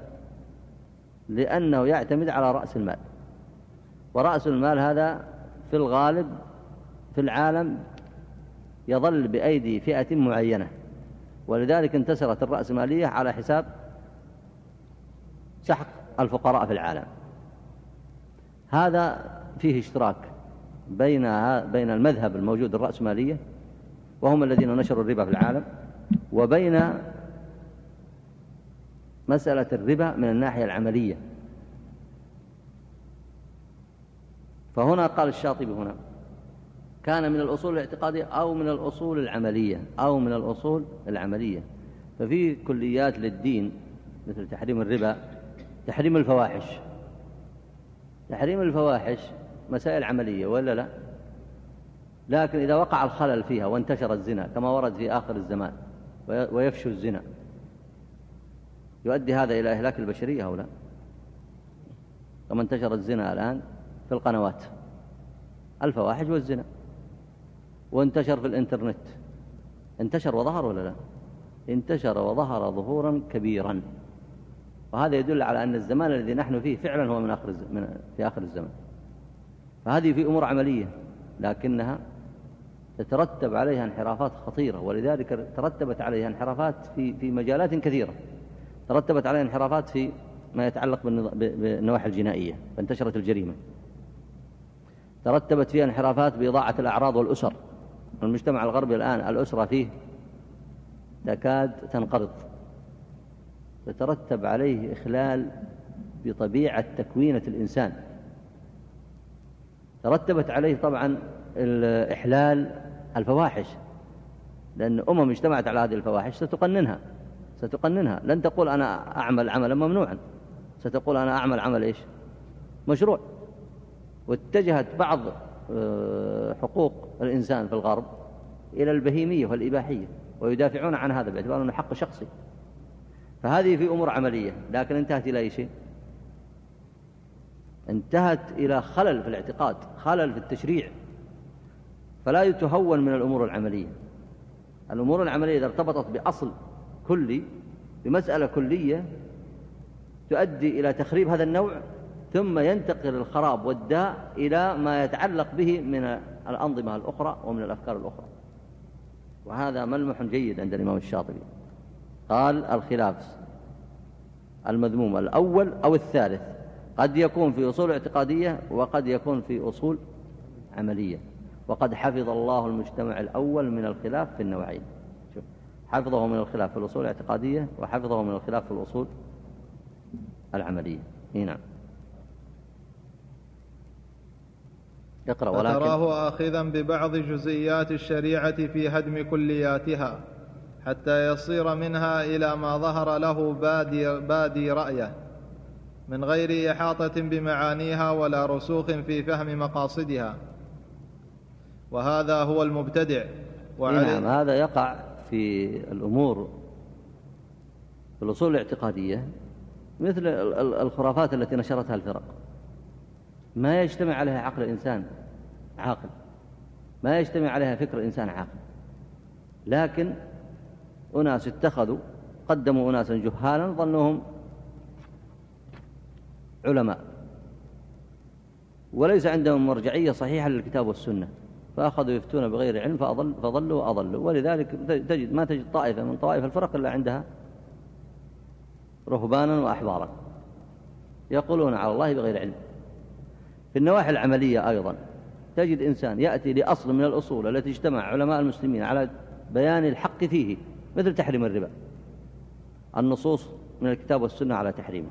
لأنه يعتمد على رأس المال. ورأس المال هذا في الغالب في العالم يظل بأيدي فئة معينة. ولذلك انتشرت الرأسمالية على حساب سحق. الفقراء في العالم. هذا فيه اشتراك بين بين المذهب الموجود الرأسمالية وهم الذين نشروا الربا في العالم وبين مسألة الربا من الناحية العملية. فهنا قال الشاطبي هنا كان من الأصول الاعتقادية أو من الأصول العملية أو من الأصول العملية. ففي كليات للدين مثل تحريم الربا تحريم الفواحش. تحريم الفواحش مسائل عملية ولا لا؟ لكن إذا وقع الخلل فيها وانتشر الزنا كما ورد في آخر الزمان ويفشو الزنا. يؤدي هذا إلى إهلاك البشرية أو لا؟ كما انتشر الزنا الآن في القنوات. الفواحش والزنا. وانتشر في الإنترنت. انتشر وظهر ولا لا؟ انتشر وظهر ظهورا كبيرا. وهذا يدل على أن الزمان الذي نحن فيه فعلا هو من آخر من في آخر الزمان. فهذه في أمور عملية لكنها تترتب عليها انحرافات خطيرة ولذلك ترتبت عليها انحرافات في في مجالات كثيرة. ترتبت عليها انحرافات في ما يتعلق بالنواحي الجنائية فانتشرت الجريمة. ترتبت فيها انحرافات بإضاعة الأعراض والأسر. المجتمع الغربي الآن الأسرة فيه تكاد تنقرض. يترتب عليه إخلال بطبيعة تكوينة الإنسان. ترتبت عليه طبعا إحلال الفواحش لأن أمم اجتمعت على هذه الفواحش ستقننها. ستقننها. لن تقول أنا أعمل عملا ممنوعا. ستقول أنا أعمل عمل إيش؟ مشروع. واتجهت بعض آه، حقوق الإنسان في الغرب إلى البهيمية والإباحية ويدافعون عن هذا باعتبار أنه حق شخصي. فهذه في أمور عملية لكن انتهت إلى أي شيء؟ انتهت إلى خلل في الاعتقاد خلل في التشريع. فلا يتهون من الأمور العملية. الأمور العملية إذا ارتبطت بأصل كلي بمسألة كلية تؤدي إلى تخريب هذا النوع ثم ينتقل الخراب والداء إلى ما يتعلق به من الأنظمة الأخرى ومن الأفكار الأخرى. وهذا ملمح جيد عند الإمام الشاطبي. قال الخلاف المذموم الأول أو الثالث. قد يكون في أصول اعتقادية وقد يكون في أصول عملية. وقد حفظ الله المجتمع الأول من الخلاف في النوعين. شوف حفظه من الخلاف في الأصول الاعتقادية وحفظه من الخلاف في الأصول العملية. نعم اقرأ ولكن تراه آخذا ببعض جزئيات الشريعة في هدم كلياتها حتى يصير منها إلى ما ظهر له بادي, بادي رأيه من غير إحاطة بمعانيها ولا رسوخ في فهم مقاصدها. وهذا هو المبتدع. نعم هذا يقع في الأمور في الأصول الاعتقادية مثل الخرافات التي نشرتها الفرق. ما يجتمع عليها عقل إنسان عاقل. ما يجتمع عليها فكر إنسان عاقل. لكن أناس اتخذوا قدموا أناسا جهالا ظنوهم علماء. وليس عندهم مرجعية صحيحة للكتاب والسنة. فأخذوا يفتون بغير علم فأضل فضلوا وأضلوا. ولذلك تجد ما تجد طائفة من طوائف الفرق إلا عندها رهبانا وأحبارا يقولون على الله بغير علم. في النواحي العملية أيضا. تجد إنسان يأتي لأصل من الأصول التي اجتمع علماء المسلمين على بيان الحق فيه مثل تحريم الربا. النصوص من الكتاب والسنة على تحريمه.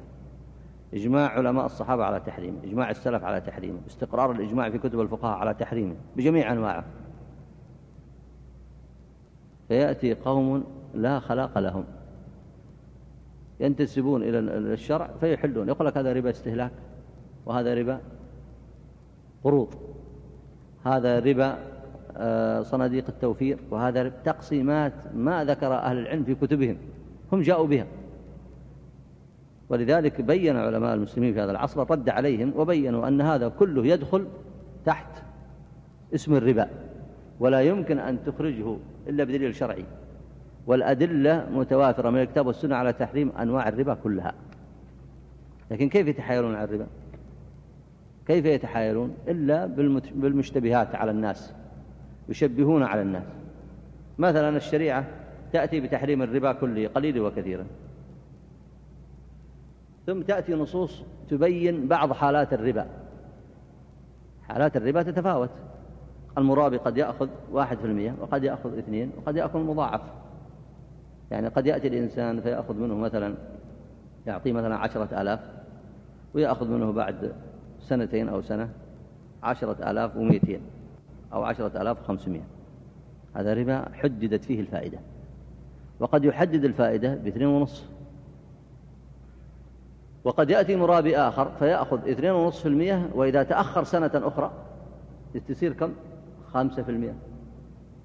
إجماع علماء الصحابة على تحريمه. إجماع السلف على تحريمه. استقرار الإجماع في كتب الفقهاء على تحريمه. بجميع أنواعه. فيأتي قوم لا خلاق لهم. ينتسبون إلى الشرع فيحلون. يقول لك هذا ربا استهلاك وهذا ربا قروض هذا ربا آه، صناديق التوفير وهذا تقسيمات ما ذكر أهل العلم في كتبهم هم جاءوا بها. ولذلك بين علماء المسلمين في هذا العصر رد عليهم وبينوا أن هذا كله يدخل تحت اسم الربا. ولا يمكن أن تخرجه إلا بدليل شرعي. والأدلة متوافرة من الكتاب والسنة على تحريم أنواع الربا كلها. لكن كيف يتحايلون على الربا؟ كيف يتحايلون؟ إلا بالمشتبهات على الناس يشبهون على الناس. مثلا الشريعة تأتي بتحريم الربا كله قليلا وكثيرا. ثم تأتي نصوص تبين بعض حالات الربا. حالات الربا تتفاوت. المرابي قد يأخذ واحد في المية وقد يأخذ اثنين وقد يأخذ مضاعف. يعني قد يأتي الإنسان فيأخذ منه مثلا يعطيه مثلا عشرة آلاف ويأخذ منه بعد سنتين أو سنة عشرة آلاف ومئتين أو عشرة آلاف وخمسمائة. هذا ربا حددت فيه الفائدة. وقد يحدد الفائدة باثنين ونصف. وقد يأتي مرابي آخر فيأخذ اثنين ونصف في المئة وإذا تأخر سنة أخرى تصير كم؟ خمسة في المئة.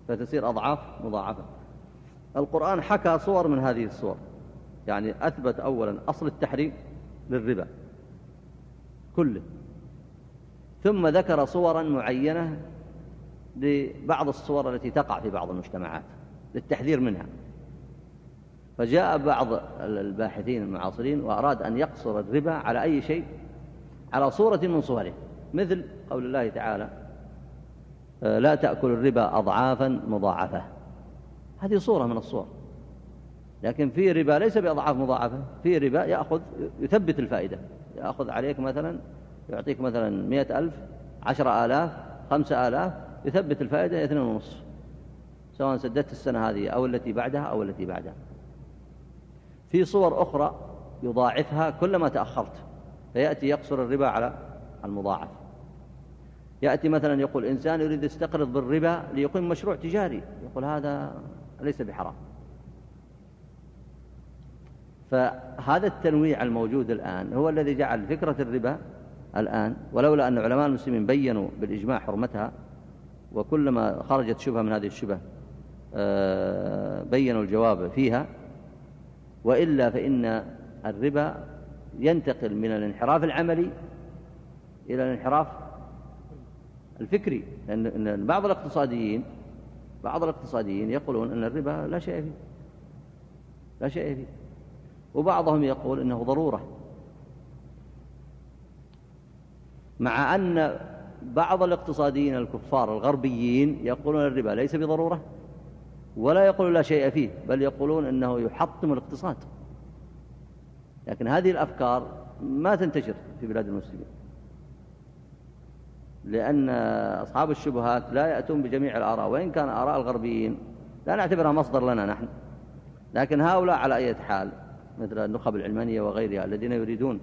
فتصير أضعاف مضاعفة. القرآن حكى صور من هذه الصور. يعني أثبت أولا أصل التحريم للربا. كله. ثم ذكر صورا معينة لبعض الصور التي تقع في بعض المجتمعات للتحذير منها. فجاء بعض الباحثين المعاصرين وأراد أن يقصر الربا على أي شيء؟ على صورة من صوره مثل قول الله تعالى آه، لا تأكل الربا أضعافا مضاعفة. هذه صورة من الصور. لكن في ربا ليس بأضعاف مضاعفة في ربا يأخذ يثبت الفائدة. يأخذ عليك مثلا يعطيك مثلا مئة ألف عشر آلاف خمسة آلاف يثبت الفائدة اثنين ونصف سواء سددت السنة هذه أو التي بعدها أو التي بعدها. في صور أخرى يضاعفها كلما تأخرت فيأتي يقصر الربا على المضاعف. يأتي مثلا يقول إنسان يريد يستقرض بالربا ليقيم مشروع تجاري يقول هذا ليس بحرام. فهذا التنويع الموجود الآن هو الذي جعل فكرة الربا الآن ولولا أن علماء المسلمين بينوا بالإجماع حرمتها وكلما خرجت شبهة من هذه الشبه آه، بينوا الجواب فيها. وإلا فإن الربا ينتقل من الانحراف العملي إلى الانحراف الفكري. لأن بعض الاقتصاديين بعض الاقتصاديين يقولون أن الربا لا شيء فيه لا شيء فيه. وبعضهم يقول إنه ضرورة. مع أن بعض الاقتصاديين الكفار الغربيين يقولون الربا ليس بضرورة ولا يقولون لا شيء فيه بل يقولون أنه يحطم الاقتصاد. لكن هذه الأفكار ما تنتشر في بلاد المسلمين. لأن أصحاب الشبهات لا يأتون بجميع الآراء وإن كان آراء الغربيين لا نعتبرها مصدر لنا نحن. لكن هؤلاء على أي حال مثل النخب العلمانية وغيرها الذين يريدون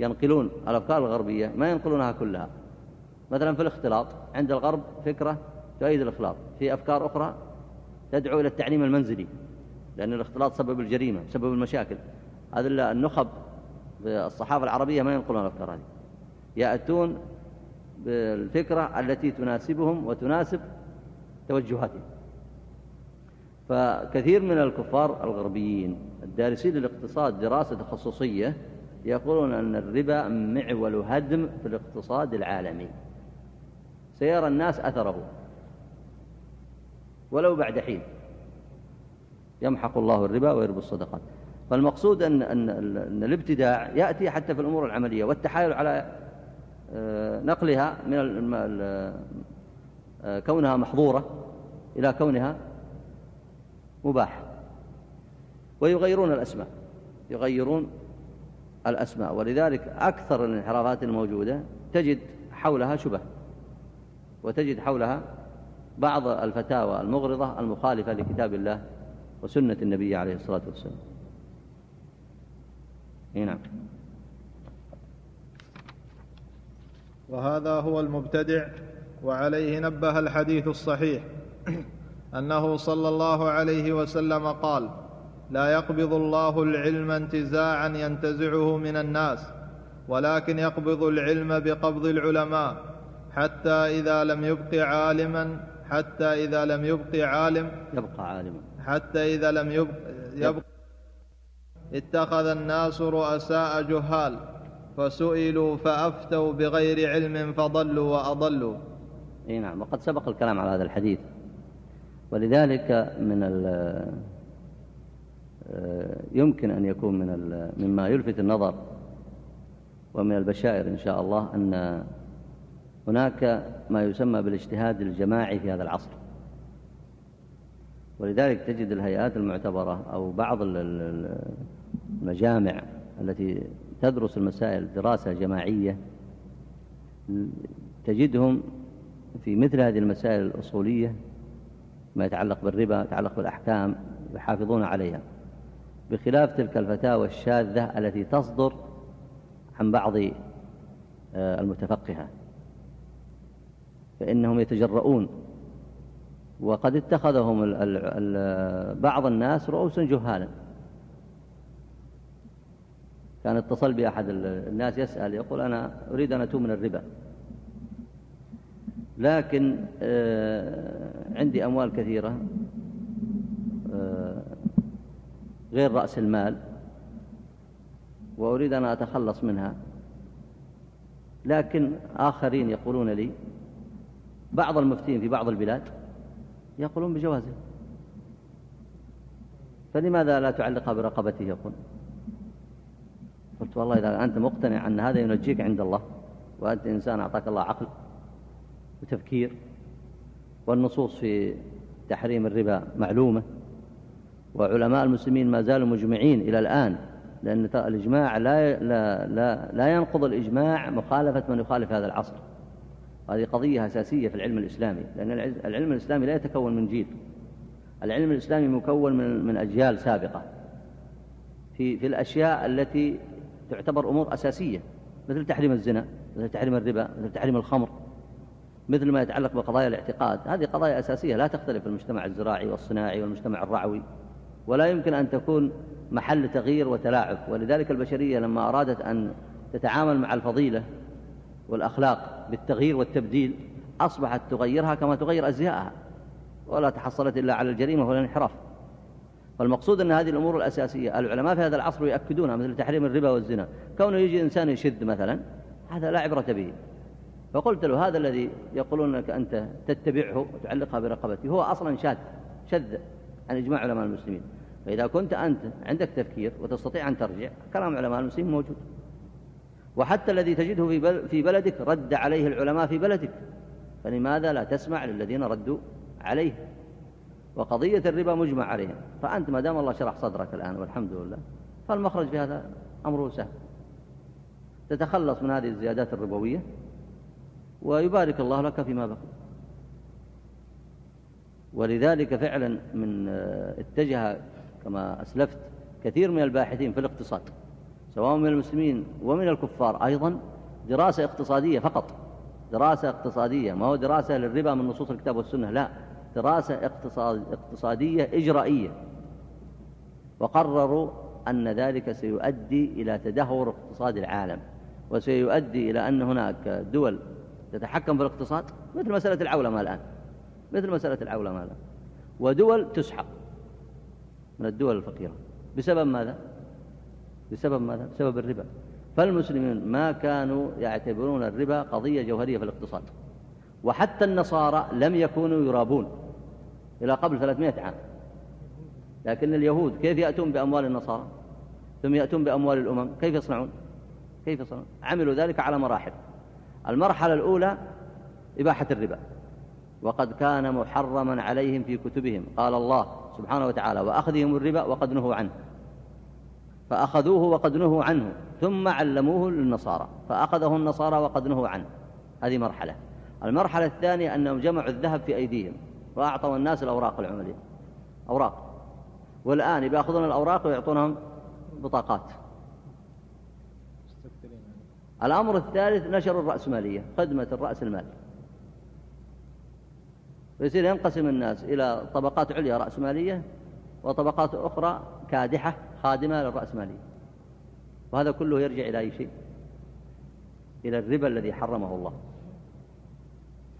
ينقلون الأفكار الغربية ما ينقلونها كلها. مثلا في الاختلاط عند الغرب فكرة تؤيد الاختلاط في أفكار أخرى تدعو إلى التعليم المنزلي لأن الاختلاط سبب الجريمة سبب المشاكل. هذا النخب الصحافة العربية ما ينقلون الأفكار هذه. يأتون بالفكرة التي تناسبهم وتناسب توجهاتهم. فكثير من الكفار الغربيين الدارسين للاقتصاد دراسة تخصصية يقولون أن الربا معول هدم في الاقتصاد العالمي. سيرى الناس أثره. ولو بعد حين. يمحق الله الربا ويربو الصدقات. فالمقصود أن, أن, أن الابتداع يأتي حتى في الأمور العملية والتحايل على آه، نقلها من آه، كونها محظورة إلى كونها مباح ويغيرون الأسماء. يغيرون الأسماء. ولذلك أكثر الانحرافات الموجودة تجد حولها شبه وتجد حولها بعض الفتاوى المغرضة المخالفة لكتاب الله وسنة النبي عليه الصلاة والسلام. نعم. وهذا هو المبتدع وعليه نبه الحديث الصحيح أنه صلى الله عليه وسلم قال لا يقبض الله العلم انتزاعا ينتزعه من الناس ولكن يقبض العلم بقبض العلماء حتى إذا لم يبق عالما حتى إذا لم يبق عالم يبقى عالما. حتى إذا لم يبق, يبق اتخذ الناس رؤساء جهال فسئلوا فأفتوا بغير علم فضلوا وأضلوا. إي نعم وقد سبق الكلام على هذا الحديث. ولذلك من يمكن أن يكون من مما يلفت النظر ومن البشائر إن شاء الله أن هناك ما يسمى بالاجتهاد الجماعي في هذا العصر. ولذلك تجد الهيئات المعتبرة أو بعض المجامع التي تدرس المسائل دراسة جماعية تجدهم في مثل هذه المسائل الأصولية ما يتعلق بالربا يتعلق بالأحكام يحافظون عليها. بخلاف تلك الفتاوى الشاذة التي تصدر عن بعض آه، المتفقهة. فإنهم يتجرؤون. وقد اتخذهم بعض الناس رؤوسا جهالا. كان اتصل بأحد الناس يسأل يقول أنا أريد أن أتوب من الربا. لكن آه، عندي أموال كثيرة. آه، غير رأس المال وأريد أن أتخلص منها. لكن آخرين يقولون لي بعض المفتين في بعض البلاد يقولون بجوازه. فلماذا لا تعلقها برقبته يقول. قلت والله إذا أنت مقتنع أن هذا ينجيك عند الله وأنت إنسان أعطاك الله عقل وتفكير والنصوص في تحريم الربا معلومة وعلماء المسلمين ما زالوا مجمعين إلى الآن لأن الإجماع لا, لا, لا, لا ينقض الإجماع مخالفة من يخالف هذا العصر. هذه قضية أساسية في العلم الإسلامي لأن العلم الإسلامي لا يتكون من جيل. العلم الإسلامي مكون من, من أجيال سابقة. في, في الأشياء التي تعتبر أمور أساسية مثل تحريم الزنا مثل تحريم الربا مثل تحريم الخمر مثل ما يتعلق بقضايا الاعتقاد. هذه قضايا أساسية لا تختلف في المجتمع الزراعي والصناعي والمجتمع الرعوي. ولا يمكن أن تكون محل تغيير وتلاعب. ولذلك البشرية لما أرادت أن تتعامل مع الفضيلة والأخلاق بالتغيير والتبديل أصبحت تغيرها كما تغير أزياءها ولا تحصلت إلا على الجريمة والانحراف. فالمقصود أن هذه الأمور الأساسية العلماء في هذا العصر يؤكدونها مثل تحريم الربا والزنا. كونه يجي إنسان يشد مثلا هذا لا عبرة به. فقلت له هذا الذي يقولون لك أنت تتبعه وتعلقها برقبته هو أصلا شاذ شذ عن إجماع علماء المسلمين. فإذا كنت أنت عندك تفكير وتستطيع أن ترجع كلام علماء المسلمين موجود. وحتى الذي تجده في بلدك رد عليه العلماء في بلدك. فلماذا لا تسمع للذين ردوا عليه؟ وقضية الربا مجمع عليها فأنت ما دام الله شرح صدرك الآن والحمد لله فالمخرج في هذا أمره سهل. تتخلص من هذه الزيادات الربوية ويبارك الله لك فيما بقي. ولذلك فعلا من آه، اتجه كما أسلفت كثير من الباحثين في الاقتصاد سواء من المسلمين ومن الكفار أيضا دراسة اقتصادية فقط. دراسة اقتصادية ما هو دراسة للربا من نصوص الكتاب والسنة لا. دراسة اقتصاد اقتصادية إجرائية. وقرروا أن ذلك سيؤدي إلى تدهور اقتصاد العالم وسيؤدي إلى أن هناك دول تتحكم في الاقتصاد مثل مسألة العولمة الآن مثل مسألة العولمة الآن ودول تسحق. من الدول الفقيرة. بسبب ماذا؟ بسبب ماذا؟ بسبب الربا. فالمسلمين ما كانوا يعتبرون الربا قضية جوهرية في الاقتصاد. وحتى النصارى لم يكونوا يرابون إلى قبل 300 عام. لكن اليهود كيف يأتون بأموال النصارى؟ ثم يأتون بأموال الأمم؟ كيف يصنعون؟ كيف يصنعون؟ عملوا ذلك على مراحل. المرحلة الأولى إباحة الربا. وقد كان محرما عليهم في كتبهم. قال الله سبحانه وتعالى وأخذهم الربا وقد نهوا عنه. فأخذوه وقد نهوا عنه ثم علموه للنصارى فأخذه النصارى وقد نهوا عنه. هذه مرحلة. المرحلة الثانية أنهم جمعوا الذهب في أيديهم وأعطوا الناس الأوراق العملية. أوراق. والآن بيأخذون الأوراق ويعطونهم بطاقات. الأمر الثالث نشر الرأسمالية خدمة الرأس المال ويصير ينقسم الناس إلى طبقات عليا رأسمالية وطبقات أخرى كادحة خادمة للرأسمالية. وهذا كله يرجع إلى أي شيء؟ إلى الربا الذي حرمه الله.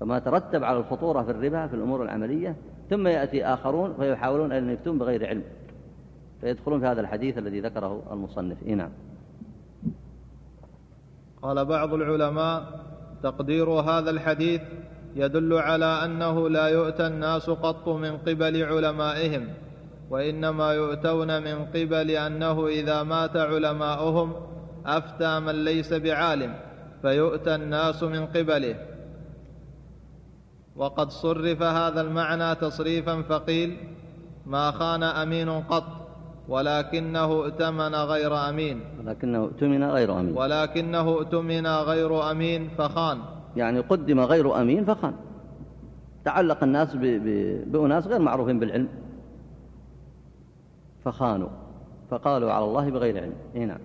فما ترتب على الخطورة في الربا في الأمور العملية ثم يأتي آخرون فيحاولون أن يفتون بغير علم. فيدخلون في هذا الحديث الذي ذكره المصنف. إيه نعم. قال بعض العلماء تقدير هذا الحديث يدل على أنه لا يؤتى الناس قط من قبل علمائهم وإنما يؤتون من قبل أنه إذا مات علماؤهم أفتى من ليس بعالم فيؤتى الناس من قبله. وقد صرف هذا المعنى تصريفا فقيل ما خان أمين قط ولكنه ائتمن غير أمين. ولكنه ائتمن غير أمين. ولكنه ائتمن غير أمين فخان. يعني قدم غير أمين فخان. تعلق الناس ب... ب... بأناس غير معروفين بالعلم. فخانوا. فقالوا على الله بغير علم. إيه نعم.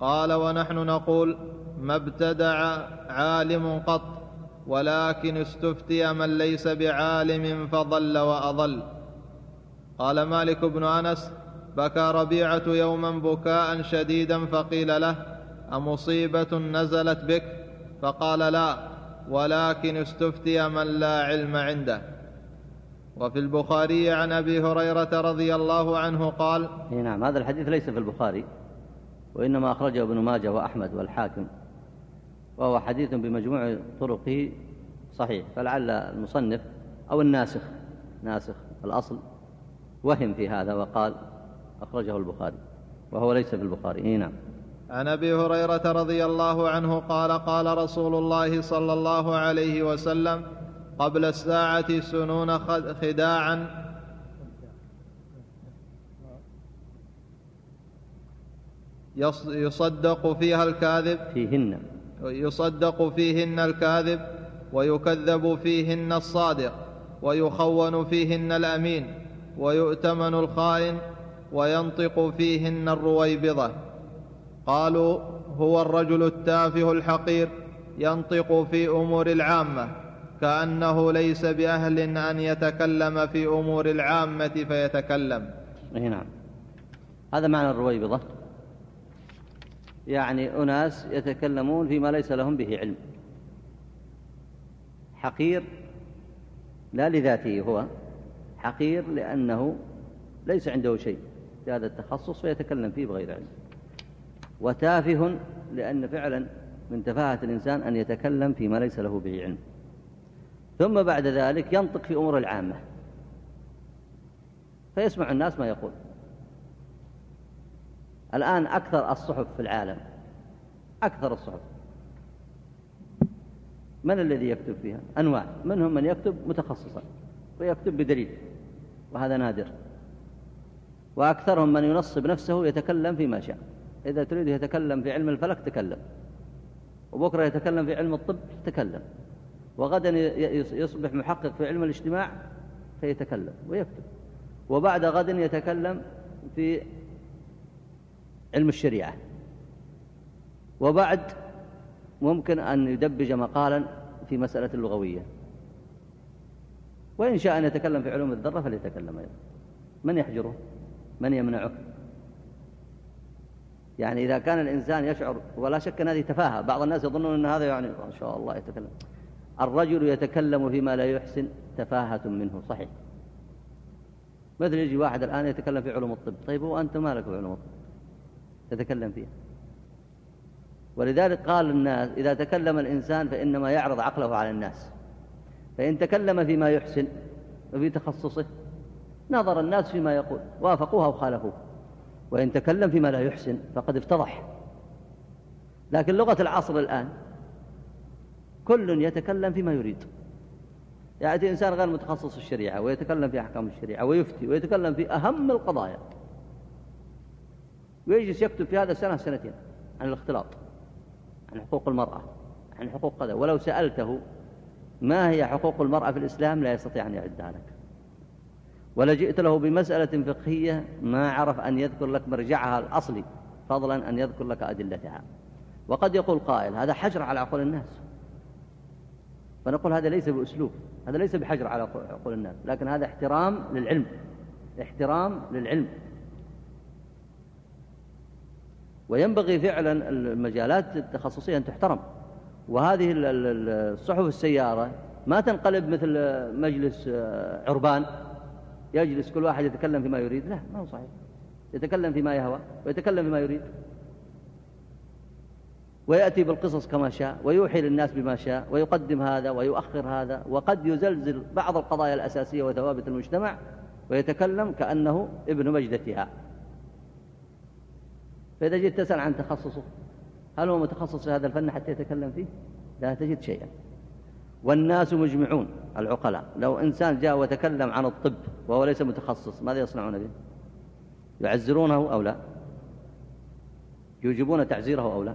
قال ونحن نقول ما ابتدع عالم قط ولكن استفتي من ليس بعالم فضل وأضل. قال مالك بن أنس بكى ربيعة يوما بكاء شديدا فقيل له أمصيبة نزلت بك؟ فقال لا. ولكن استفتي من لا علم عنده. وفي البخاري عن أبي هريرة رضي الله عنه قال نعم هذا الحديث ليس في البخاري وإنما أخرجه ابن ماجه وأحمد والحاكم وهو حديث بمجموع طرقه صحيح. فلعل المصنف أو الناسخ ناسخ الأصل وهم في هذا وقال أخرجه البخاري وهو ليس في البخاري. نعم. عن أبي هريرة رضي الله عنه قال قال رسول الله صلى الله عليه وسلم قبل الساعة سنون خداعا. يصدق فيها الكاذب. فيهن. يصدق فيهن الكاذب ويكذب فيهن الصادق ويخون فيهن الأمين ويؤتمن الخائن وينطق فيهن الرويبضة. قالوا هو الرجل التافه الحقير ينطق في أمور العامة كأنه ليس بأهل أن يتكلم في أمور العامة فيتكلم. اي نعم. هذا معنى الرويبضه يعني أناس يتكلمون فيما ليس لهم به علم. حقير لا لذاته هو حقير لأنه ليس عنده شيء. في هذا التخصص فيتكلم فيه بغير علم. وتافه لأن فعلا من تفاهة الإنسان أن يتكلم فيما ليس له به علم. ثم بعد ذلك ينطق في أمور العامة. فيسمع الناس ما يقول. الآن أكثر الصحف في العالم. أكثر الصحف. من الذي يكتب فيها؟ أنواع. منهم من يكتب متخصصا. ويكتب بدليل. وهذا نادر. وأكثرهم من ينصب نفسه يتكلم فيما شاء. إذا تريد يتكلم في علم الفلك تكلم. وبكرة يتكلم في علم الطب تكلم. وغدا يصبح محقق في علم الاجتماع فيتكلم ويكتب. وبعد غد يتكلم في علم الشريعة. وبعد ممكن أن يدبج مقالا في مسألة اللغوية. وإن شاء أن يتكلم في علوم الذرة فليتكلم أيضا. من يحجره؟ من يمنعه؟ يعني إذا كان الإنسان يشعر ولا شك أن هذه تفاهة. بعض الناس يظنون أن هذا يعني ما شاء الله يتكلم. الرجل يتكلم فيما لا يحسن تفاهة منه. صحيح. مثل يجي واحد الآن يتكلم في علوم الطب. طيب هو أنت مالك في علوم الطب؟ تتكلم فيها. ولذلك قال الناس إذا تكلم الإنسان فإنما يعرض عقله على الناس. فإن تكلم فيما يحسن وفي تخصصه نظر الناس فيما يقول وافقوها وخالفوه وإن تكلم فيما لا يحسن فقد افتضح. لكن لغة العصر الآن كل يتكلم فيما يريد. يأتي إنسان غير متخصص في الشريعة ويتكلم في أحكام الشريعة ويفتي ويتكلم في أهم القضايا. ويجلس يكتب في هذا السنة سنتين عن الاختلاط عن حقوق المرأة عن حقوق كذا. ولو سألته ما هي حقوق المرأة في الإسلام لا يستطيع أن يعدها لك. ولجئت له بمسألة فقهية ما عرف أن يذكر لك مرجعها الأصلي فضلا أن يذكر لك أدلتها. وقد يقول قائل هذا حجر على عقول الناس. فنقول هذا ليس بأسلوب هذا ليس بحجر على عقول الناس لكن هذا احترام للعلم احترام للعلم. وينبغي فعلا المجالات التخصصية أن تحترم. وهذه الصحف السيارة ما تنقلب مثل مجلس عربان. يجلس كل واحد يتكلم فيما يريد. لا ما هو صحيح. يتكلم فيما يهوى ويتكلم فيما يريد. ويأتي بالقصص كما شاء ويوحي للناس بما شاء ويقدم هذا ويؤخر هذا وقد يزلزل بعض القضايا الأساسية وثوابت المجتمع ويتكلم كأنه ابن مجدتها. فإذا جئت تسأل عن تخصصه هل هو متخصص في هذا الفن حتى يتكلم فيه؟ لا تجد شيئا. والناس مجمعون العقلاء. لو إنسان جاء وتكلم عن الطب وهو ليس متخصص ماذا يصنعون به؟ يعزرونه أو لا؟ يوجبون تعزيره أو لا؟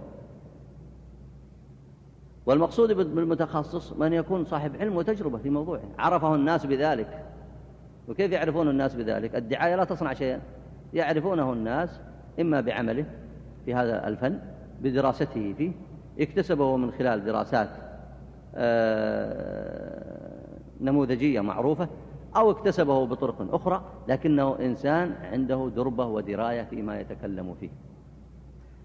والمقصود بالمتخصص من يكون صاحب علم وتجربة في موضوعه. عرفه الناس بذلك. وكيف يعرفون الناس بذلك؟ الدعاية لا تصنع شيئا. يعرفونه الناس إما بعمله في هذا الفن بدراسته فيه اكتسبه من خلال دراسات نموذجية معروفة أو اكتسبه بطرق أخرى لكنه إنسان عنده دربة ودراية فيما يتكلم فيه.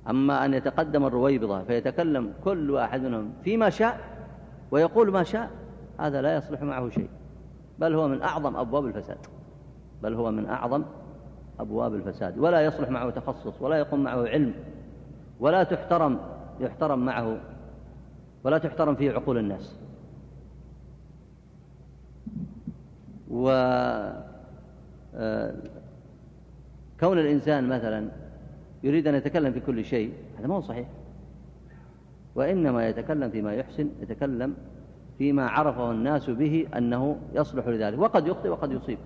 أما أن يتقدم الرويبضة فيتكلم كل واحد منهم فيما شاء ويقول ما شاء هذا لا يصلح معه شيء. بل هو من أعظم أبواب الفساد. بل هو من أعظم أبواب الفساد. ولا يصلح معه تخصص ولا يقوم معه علم ولا تحترم يحترم معه ولا تحترم فيه عقول الناس. و آه، كون الإنسان مثلا يريد أن يتكلم في كل شيء هذا ما هو صحيح. وإنما يتكلم فيما يحسن يتكلم فيما عرفه الناس به أنه يصلح لذلك. وقد يخطئ وقد يصيب.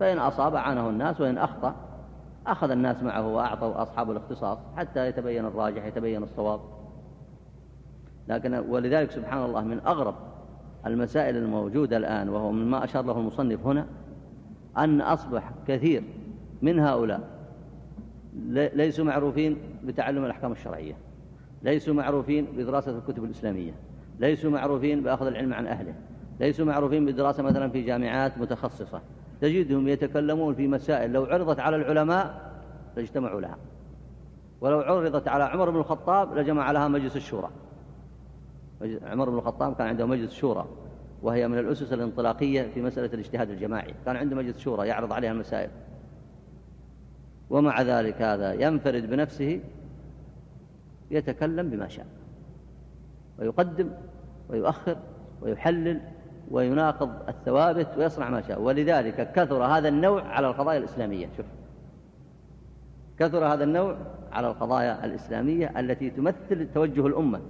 فإن أصاب عانه الناس وإن أخطأ أخذ الناس معه وأعطوا أصحاب الاختصاص حتى يتبين الراجح يتبين الصواب. لكن ولذلك سبحان الله من أغرب المسائل الموجودة الآن وهو مما أشار له المصنف هنا أن أصبح كثير من هؤلاء ليسوا معروفين بتعلم الأحكام الشرعية ليسوا معروفين بدراسة الكتب الإسلامية ليسوا معروفين بأخذ العلم عن أهله ليسوا معروفين بدراسة مثلا في جامعات متخصصة. تجدهم يتكلمون في مسائل لو عرضت على العلماء لاجتمعوا لها ولو عرضت على عمر بن الخطاب لجمع لها مجلس الشورى. عمر بن الخطاب كان عنده مجلس شورى وهي من الأسس الانطلاقية في مسألة الاجتهاد الجماعي. كان عنده مجلس شورى يعرض عليها المسائل. ومع ذلك هذا ينفرد بنفسه يتكلم بما شاء. ويقدم ويؤخر ويحلل ويناقض الثوابت ويصنع ما شاء. ولذلك كثر هذا النوع على القضايا الإسلامية. شوف. كثر هذا النوع على القضايا الإسلامية التي تمثل توجه الأمة.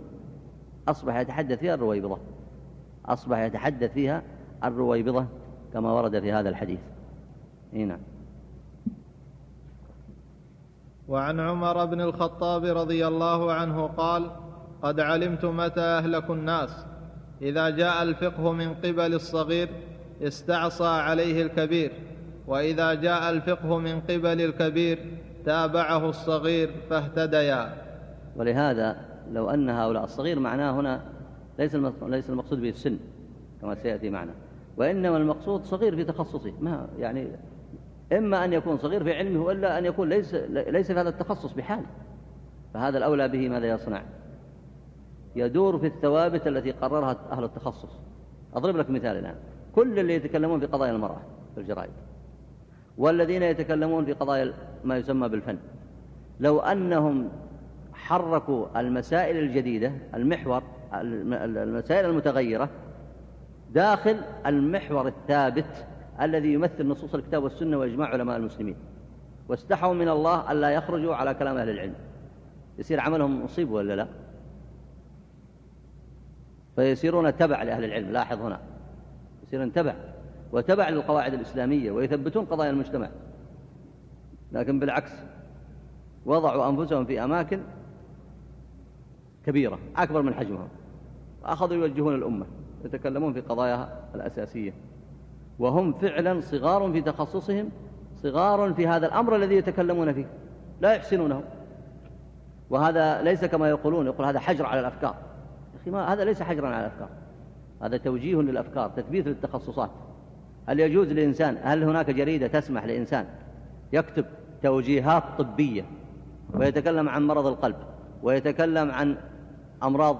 أصبح يتحدث فيها الرويبضة. أصبح يتحدث فيها الرويبضة كما ورد في هذا الحديث. هنا وعن عمر بن الخطاب رضي الله عنه قال قد علمت متى أهلك الناس. إذا جاء الفقه من قبل الصغير استعصى عليه الكبير. وإذا جاء الفقه من قبل الكبير تابعه الصغير فاهتديا. ولهذا لو أن هؤلاء الصغير معناه هنا ليس ليس المقصود به السن كما سيأتي معنا. وإنما المقصود صغير في تخصصه. ما يعني إما أن يكون صغير في علمه وإلا أن يكون ليس ليس في هذا التخصص بحال فهذا الأولى به ماذا يصنع؟ يدور في الثوابت التي قررها أهل التخصص. أضرب لك مثال الآن. كل اللي يتكلمون في قضايا المرأة في الجرائد والذين يتكلمون في قضايا ما يسمى بالفن لو أنهم حركوا المسائل الجديدة المحور المسائل المتغيرة داخل المحور الثابت الذي يمثل نصوص الكتاب والسنة وإجماع علماء المسلمين. واستحوا من الله ألا يخرجوا على كلام أهل العلم. يصير عملهم مصيب ولا لا؟ فيصيرون تبع لأهل العلم لاحظ هنا. يصيرون تبع وتبع للقواعد الإسلامية ويثبتون قضايا المجتمع. لكن بالعكس وضعوا أنفسهم في أماكن كبيرة أكبر من حجمهم أخذوا يوجهون الأمة يتكلمون في قضاياها الأساسية. وهم فعلا صغار في تخصصهم صغار في هذا الأمر الذي يتكلمون فيه. لا يحسنونه. وهذا ليس كما يقولون يقول هذا حجر على الأفكار. أخي ما هذا ليس حجرا على الأفكار. هذا توجيه للأفكار تثبيت للتخصصات. هل يجوز لإنسان هل هناك جريدة تسمح لإنسان يكتب توجيهات طبية ويتكلم عن مرض القلب ويتكلم عن أمراض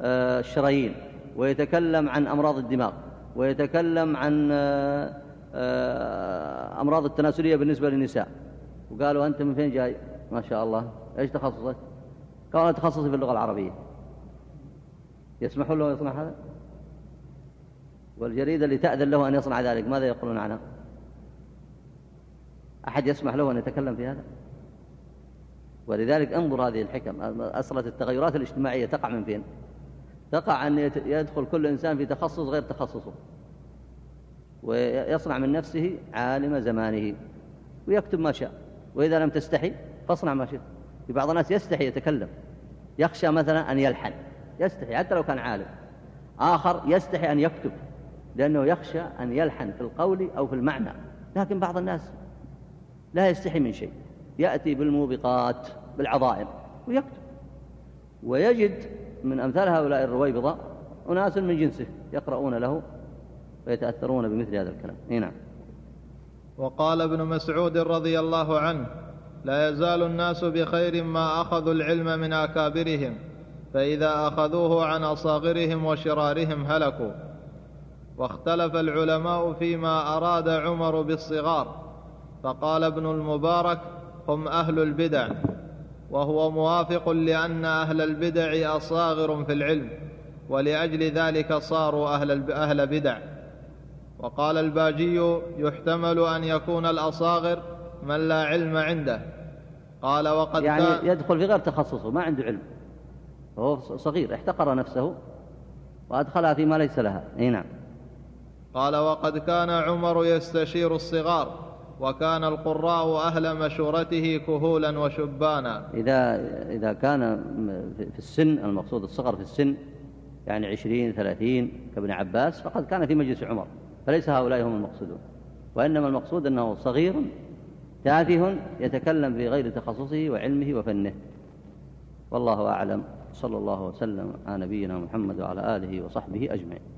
آه، الشرايين ويتكلم عن أمراض الدماغ ويتكلم عن آه، آه، أمراض التناسلية بالنسبة للنساء. وقالوا أنت من فين جاي؟ ما شاء الله. إيش تخصصك؟ قال تخصصي في اللغة العربية. يسمحون له يصنع هذا؟ والجريدة اللي تأذن له أن يصنع ذلك ماذا يقولون عنها؟ أحد يسمح له أن يتكلم في هذا؟ ولذلك انظر هذه الحكم. أصلت التغيرات الاجتماعية تقع من فين؟ تقع أن يدخل كل إنسان في تخصص غير تخصصه. ويصنع من نفسه عالم زمانه ويكتب ما شاء. وإذا لم تستحي فاصنع ما شئت. في بعض الناس يستحي يتكلم. يخشى مثلا أن يلحن. يستحي حتى لو كان عالم. آخر يستحي أن يكتب لأنه يخشى أن يلحن في القول أو في المعنى. لكن بعض الناس لا يستحي من شيء. يأتي بالموبقات بالعظائم ويكتب. ويجد من أمثال هؤلاء الرويبضة أناس من جنسه يقرؤون له ويتأثرون بمثل هذا الكلام. نعم. وقال ابن مسعود رضي الله عنه لا يزال الناس بخير ما أخذوا العلم من أكابرهم فإذا أخذوه عن أصاغرهم وشرارهم هلكوا. واختلف العلماء فيما أراد عمر بالصغار فقال ابن المبارك هم أهل البدع وهو موافق لأن أهل البدع أصاغر في العلم ولأجل ذلك صاروا أهل, أهل بدع. وقال الباجي يحتمل أن يكون الأصاغر من لا علم عنده. قال وقد يعني كان يدخل في غير تخصصه ما عنده علم. وهو صغير احتقر نفسه وأدخلها فيما ليس لها. أي نعم. قال وقد كان عمر يستشير الصغار وكان القراء أهل مشورته كهولا وشبانا. إذا إذا كان في السن المقصود الصغر في السن يعني عشرين ثلاثين كابن عباس فقد كان في مجلس عمر فليس هؤلاء هم المقصودون. وإنما المقصود أنه صغير تافه يتكلم في غير تخصصه وعلمه وفنه. والله أعلم صلى الله وسلم على نبينا محمد وعلى آله وصحبه أجمعين.